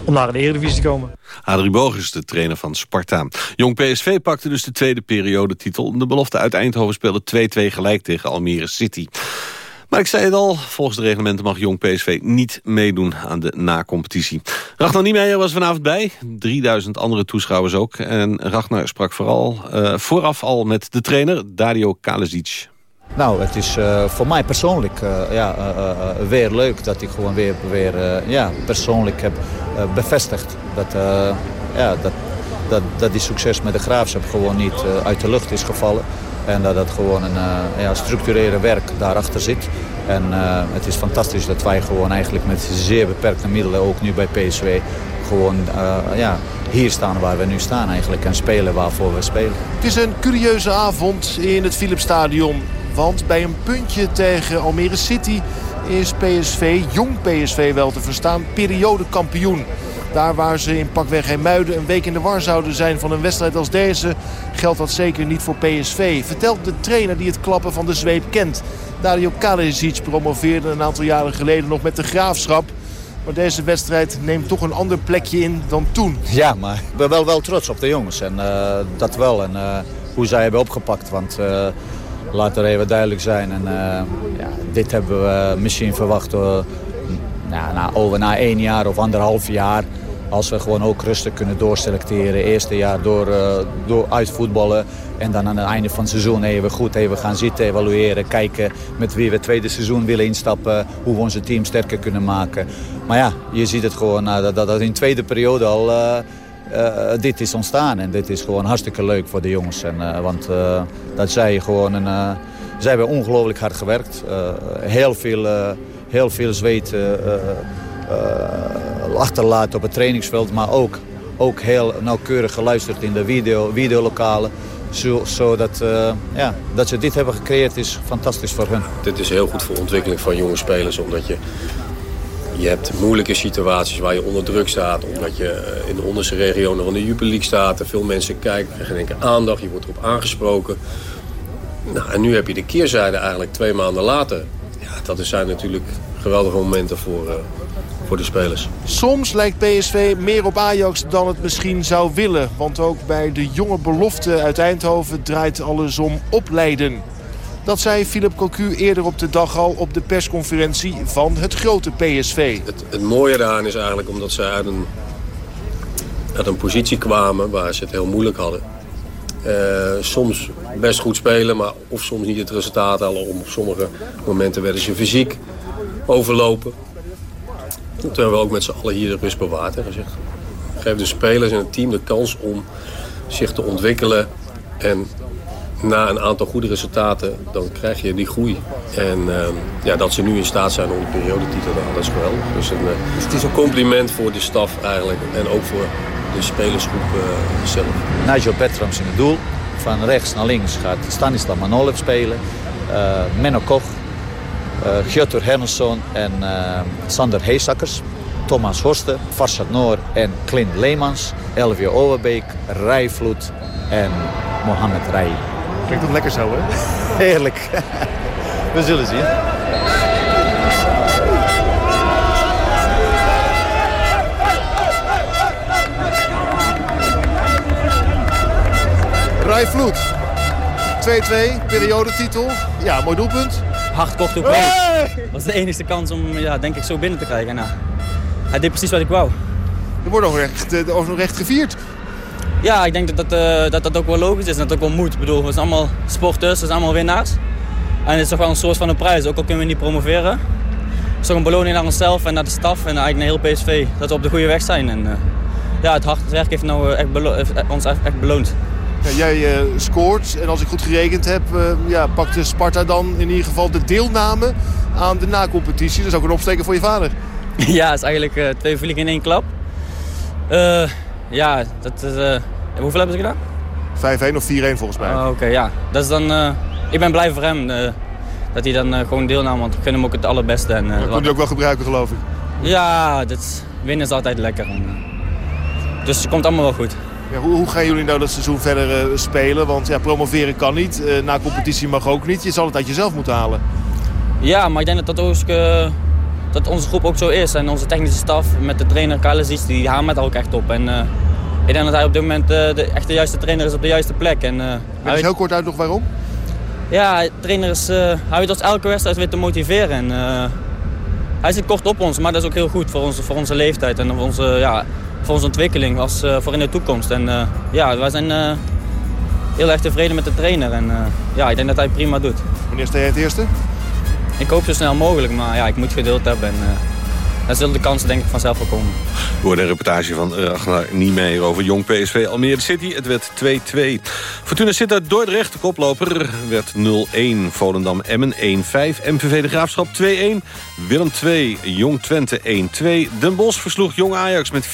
om naar de Eredivisie te komen. Adrie Bogus, de trainer van Sparta. Jong PSV pakte dus de tweede periodetitel. De belofte uit Eindhoven speelde 2-2 gelijk tegen Almere City. Maar ik zei het al, volgens de reglementen mag Jong PSV niet meedoen aan de na-competitie. Ragnar Niemeyer was vanavond bij, 3000 andere toeschouwers ook. En Ragnar sprak vooral eh, vooraf al met de trainer Dario Kalesic. Nou, het is uh, voor mij persoonlijk uh, ja, weer leuk dat ik gewoon weer, weer ja, persoonlijk heb bevestigd dat, ja, dat, dat, dat die succes met de graafschap gewoon niet uit de lucht is gevallen. En dat het gewoon een ja, structurele werk daarachter zit. En het is fantastisch dat wij gewoon eigenlijk met zeer beperkte middelen, ook nu bij PSV, gewoon ja, hier staan waar we nu staan eigenlijk en spelen waarvoor we spelen. Het is een curieuze avond in het Philipsstadion. Want bij een puntje tegen Almere City is PSV, jong PSV wel te verstaan, periodekampioen. Daar waar ze in pakweg Muiden een week in de war zouden zijn van een wedstrijd als deze... geldt dat zeker niet voor PSV. Vertelt de trainer die het klappen van de zweep kent. Dario Kalisic promoveerde een aantal jaren geleden nog met de Graafschap. Maar deze wedstrijd neemt toch een ander plekje in dan toen. Ja, maar ik ben wel, wel trots op de jongens. En uh, dat wel. En uh, hoe zij hebben opgepakt. Want... Uh, laat er even duidelijk zijn. En, ja, dit hebben we misschien verwacht nou, over na één jaar of anderhalf jaar. Als we gewoon ook rustig kunnen doorselecteren. Eerste jaar door, uh, door uitvoetballen. En dan aan het einde van het seizoen even goed even gaan zitten, evalueren. Kijken met wie we het tweede seizoen willen instappen. Hoe we onze team sterker kunnen maken. Maar ja, je ziet het gewoon dat, dat in de tweede periode al... Uh, dit is ontstaan. En dit is gewoon hartstikke leuk voor de jongens. En, uh, want uh, dat zij gewoon een... zij hebben ongelooflijk hard gewerkt. heel, veel, heel veel zweet achterlaten op het trainingsveld. Maar ook, ook heel nauwkeurig geluisterd in de video, videolokalen. Zodat ja, dat ze dit hebben gecreëerd is fantastisch voor hun. Dit is heel goed voor de ontwikkeling van jonge spelers. Omdat je je hebt moeilijke situaties waar je onder druk staat. Omdat je eh, in de onderste regio nog in de League staat. Veel mensen kijken, krijgen keer aandacht. Je wordt erop aangesproken. Nou, en nu heb je de keerzijde eigenlijk twee maanden later. Dat zijn natuurlijk geweldige momenten voor, uh, voor de spelers. Soms lijkt PSV meer op Ajax dan het misschien zou willen. Want ook bij de jonge belofte uit Eindhoven draait alles om opleiden. Dat zei Philip Cocu eerder op de dag al op de persconferentie van het grote PSV. Het, het mooie daaraan is eigenlijk omdat ze uit een, uit een positie kwamen waar ze het heel moeilijk hadden. Uh, soms best goed spelen, maar of soms niet het resultaat halen. Op sommige momenten werden ze fysiek overlopen. Toen hebben we ook met z'n allen hier de rust bewaard en gezegd. Geef de spelers en het team de kans om zich te ontwikkelen en na een aantal goede resultaten, dan krijg je die groei. En uh, ja, dat ze nu in staat zijn om de periodetitel te halen, dat is geweldig. Dus, een, uh, dus het is een compliment voor de staf eigenlijk en ook voor de spelersgroep uh, zelf. Nigel Petrams in het doel. Van rechts naar links gaat Stanislav Manolev spelen. Menno Koch, uh, Gjottur Hermansson en Sander Heesakkers. Thomas Horsten, Farsad Noor en Clint Leemans. Elvio Overbeek, Rijvloed en Mohamed Rai. Klinkt toch lekker zo, hè? Heerlijk. We zullen zien. Rai Vloed. 2-2, periodetitel. Ja, mooi doelpunt. Hard kort ook hey! Dat was de enige kans om, ja, denk ik, zo binnen te krijgen. Nou, hij deed precies wat ik wou. Er wordt nog recht, er wordt nog recht gevierd. Ja, ik denk dat dat, uh, dat dat ook wel logisch is en dat ook wel moet. Ik bedoel, we zijn allemaal sporters, we zijn allemaal winnaars. En het is toch wel een soort van een prijs, ook al kunnen we niet promoveren. Het is toch een beloning naar onszelf en naar de staf en eigenlijk naar heel PSV. Dat we op de goede weg zijn. En, uh, ja, het hard werk heeft nou echt ons echt beloond. Ja, jij uh, scoort en als ik goed gerekend heb, ja, pakte Sparta dan in ieder geval de deelname aan de nacompetitie. Dat is ook een opsteken voor je vader. ja, het is eigenlijk twee vliegen in één klap. Ja, dat is, uh, hoeveel hebben ze gedaan? 5-1 of 4-1 volgens mij. Oh, Oké, ja. Dat is dan, uh, ik ben blij voor hem uh, dat hij dan gewoon deelnam, want ik vind hem ook het allerbeste. En, dat kon hij ook wel gebruiken, geloof ik. Ja, dit, winnen is altijd lekker. dus het komt allemaal wel goed. Ja, hoe, hoe, gaan jullie nou dat seizoen verder spelen? Want ja, promoveren kan niet, na competitie mag ook niet. Je zal het uit jezelf moeten halen. Ja, maar ik denk dat dat ook dat onze groep ook zo is. En onze technische staf met de trainer Kalesic, die hamert er ook echt op. En ik denk dat hij op dit moment de, echt de juiste trainer is op de juiste plek. En, uh, hij... heel kort uit nog waarom? Ja, trainer is, hij weet ons elke wedstrijd weer te motiveren. En, hij zit kort op ons, maar dat is ook heel goed voor onze, voor onze leeftijd en voor onze, ja, voor onze ontwikkeling als, voor in de toekomst. En ja, wij zijn heel erg tevreden met de trainer. En ja, ik denk dat hij prima doet. Wanneer sta jij het eerste? Ik hoop zo snel mogelijk, maar ja, ik moet geduld hebben. En, dan zullen de kansen denk ik vanzelf wel komen. We hoorden een reportage van Ragnar Niemeyer over Jong PSV Almere City. Het werd 2-2. Fortuna Sittard Dordrecht, de koploper, werd 0-1. Volendam Emmen 1-5. MVV de Graafschap 2-1. Willem 2, Jong Twente 1-2. Den Bosch versloeg Jong Ajax met 4-1.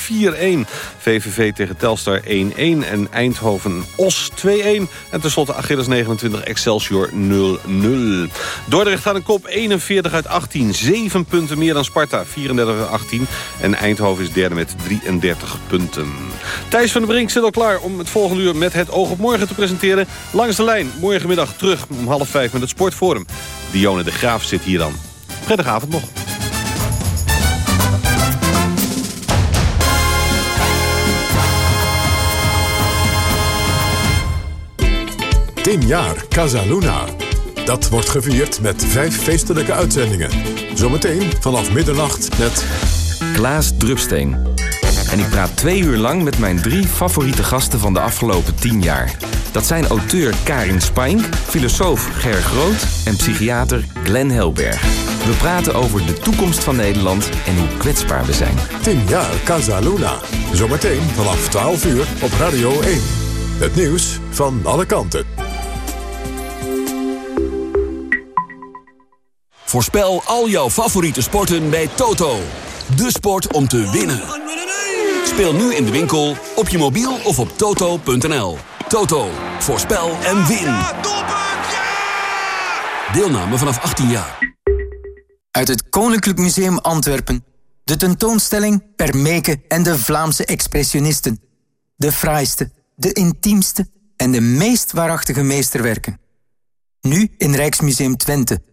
VVV tegen Telstar 1-1. En Eindhoven Os 2-1. En tenslotte Achilles 29 Excelsior 0-0. Dordrecht gaat een kop 41 uit 18. 7 punten meer dan Sparta, 34 18. En Eindhoven is derde met 33 punten. Thijs van der Brink zit al klaar om het volgende uur met het oog op morgen te presenteren. Langs de lijn, morgenmiddag terug om half vijf met het Sportforum. Dione de Graaf zit hier dan. Prettige avond nog. Tien jaar Casaluna. Dat wordt gevierd met vijf feestelijke uitzendingen. Zometeen vanaf middernacht met... Klaas Drupsteen. En ik praat twee uur lang met mijn drie favoriete gasten van de afgelopen tien jaar. Dat zijn auteur Karin Spijn, filosoof Ger Groot en psychiater Glenn Helberg. We praten over de toekomst van Nederland en hoe kwetsbaar we zijn. 10 jaar Casa Luna. Zometeen vanaf 12 uur op Radio 1. Het nieuws van alle kanten. Voorspel al jouw favoriete sporten bij Toto. De sport om te winnen. Speel nu in de winkel, op je mobiel of op toto.nl. Toto, voorspel en win. Deelname vanaf 18 jaar. Uit het Koninklijk Museum Antwerpen. De tentoonstelling Permeke en de Vlaamse expressionisten. De fraaiste, de intiemste en de meest waarachtige meesterwerken. Nu in Rijksmuseum Twente.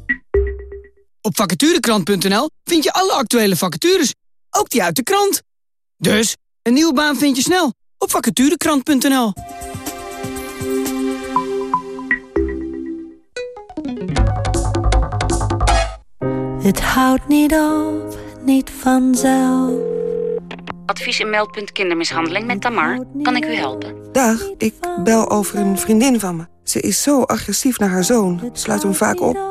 Op vacaturekrant.nl vind je alle actuele vacatures ook die uit de krant. Dus, een nieuwe baan vind je snel op vacaturekrant.nl. Het houdt niet op, niet vanzelf. Advies en meldpunt kindermishandeling met Tamar. Kan ik u helpen? Dag, ik bel over een vriendin van me. Ze is zo agressief naar haar zoon. Sluit hem vaak op.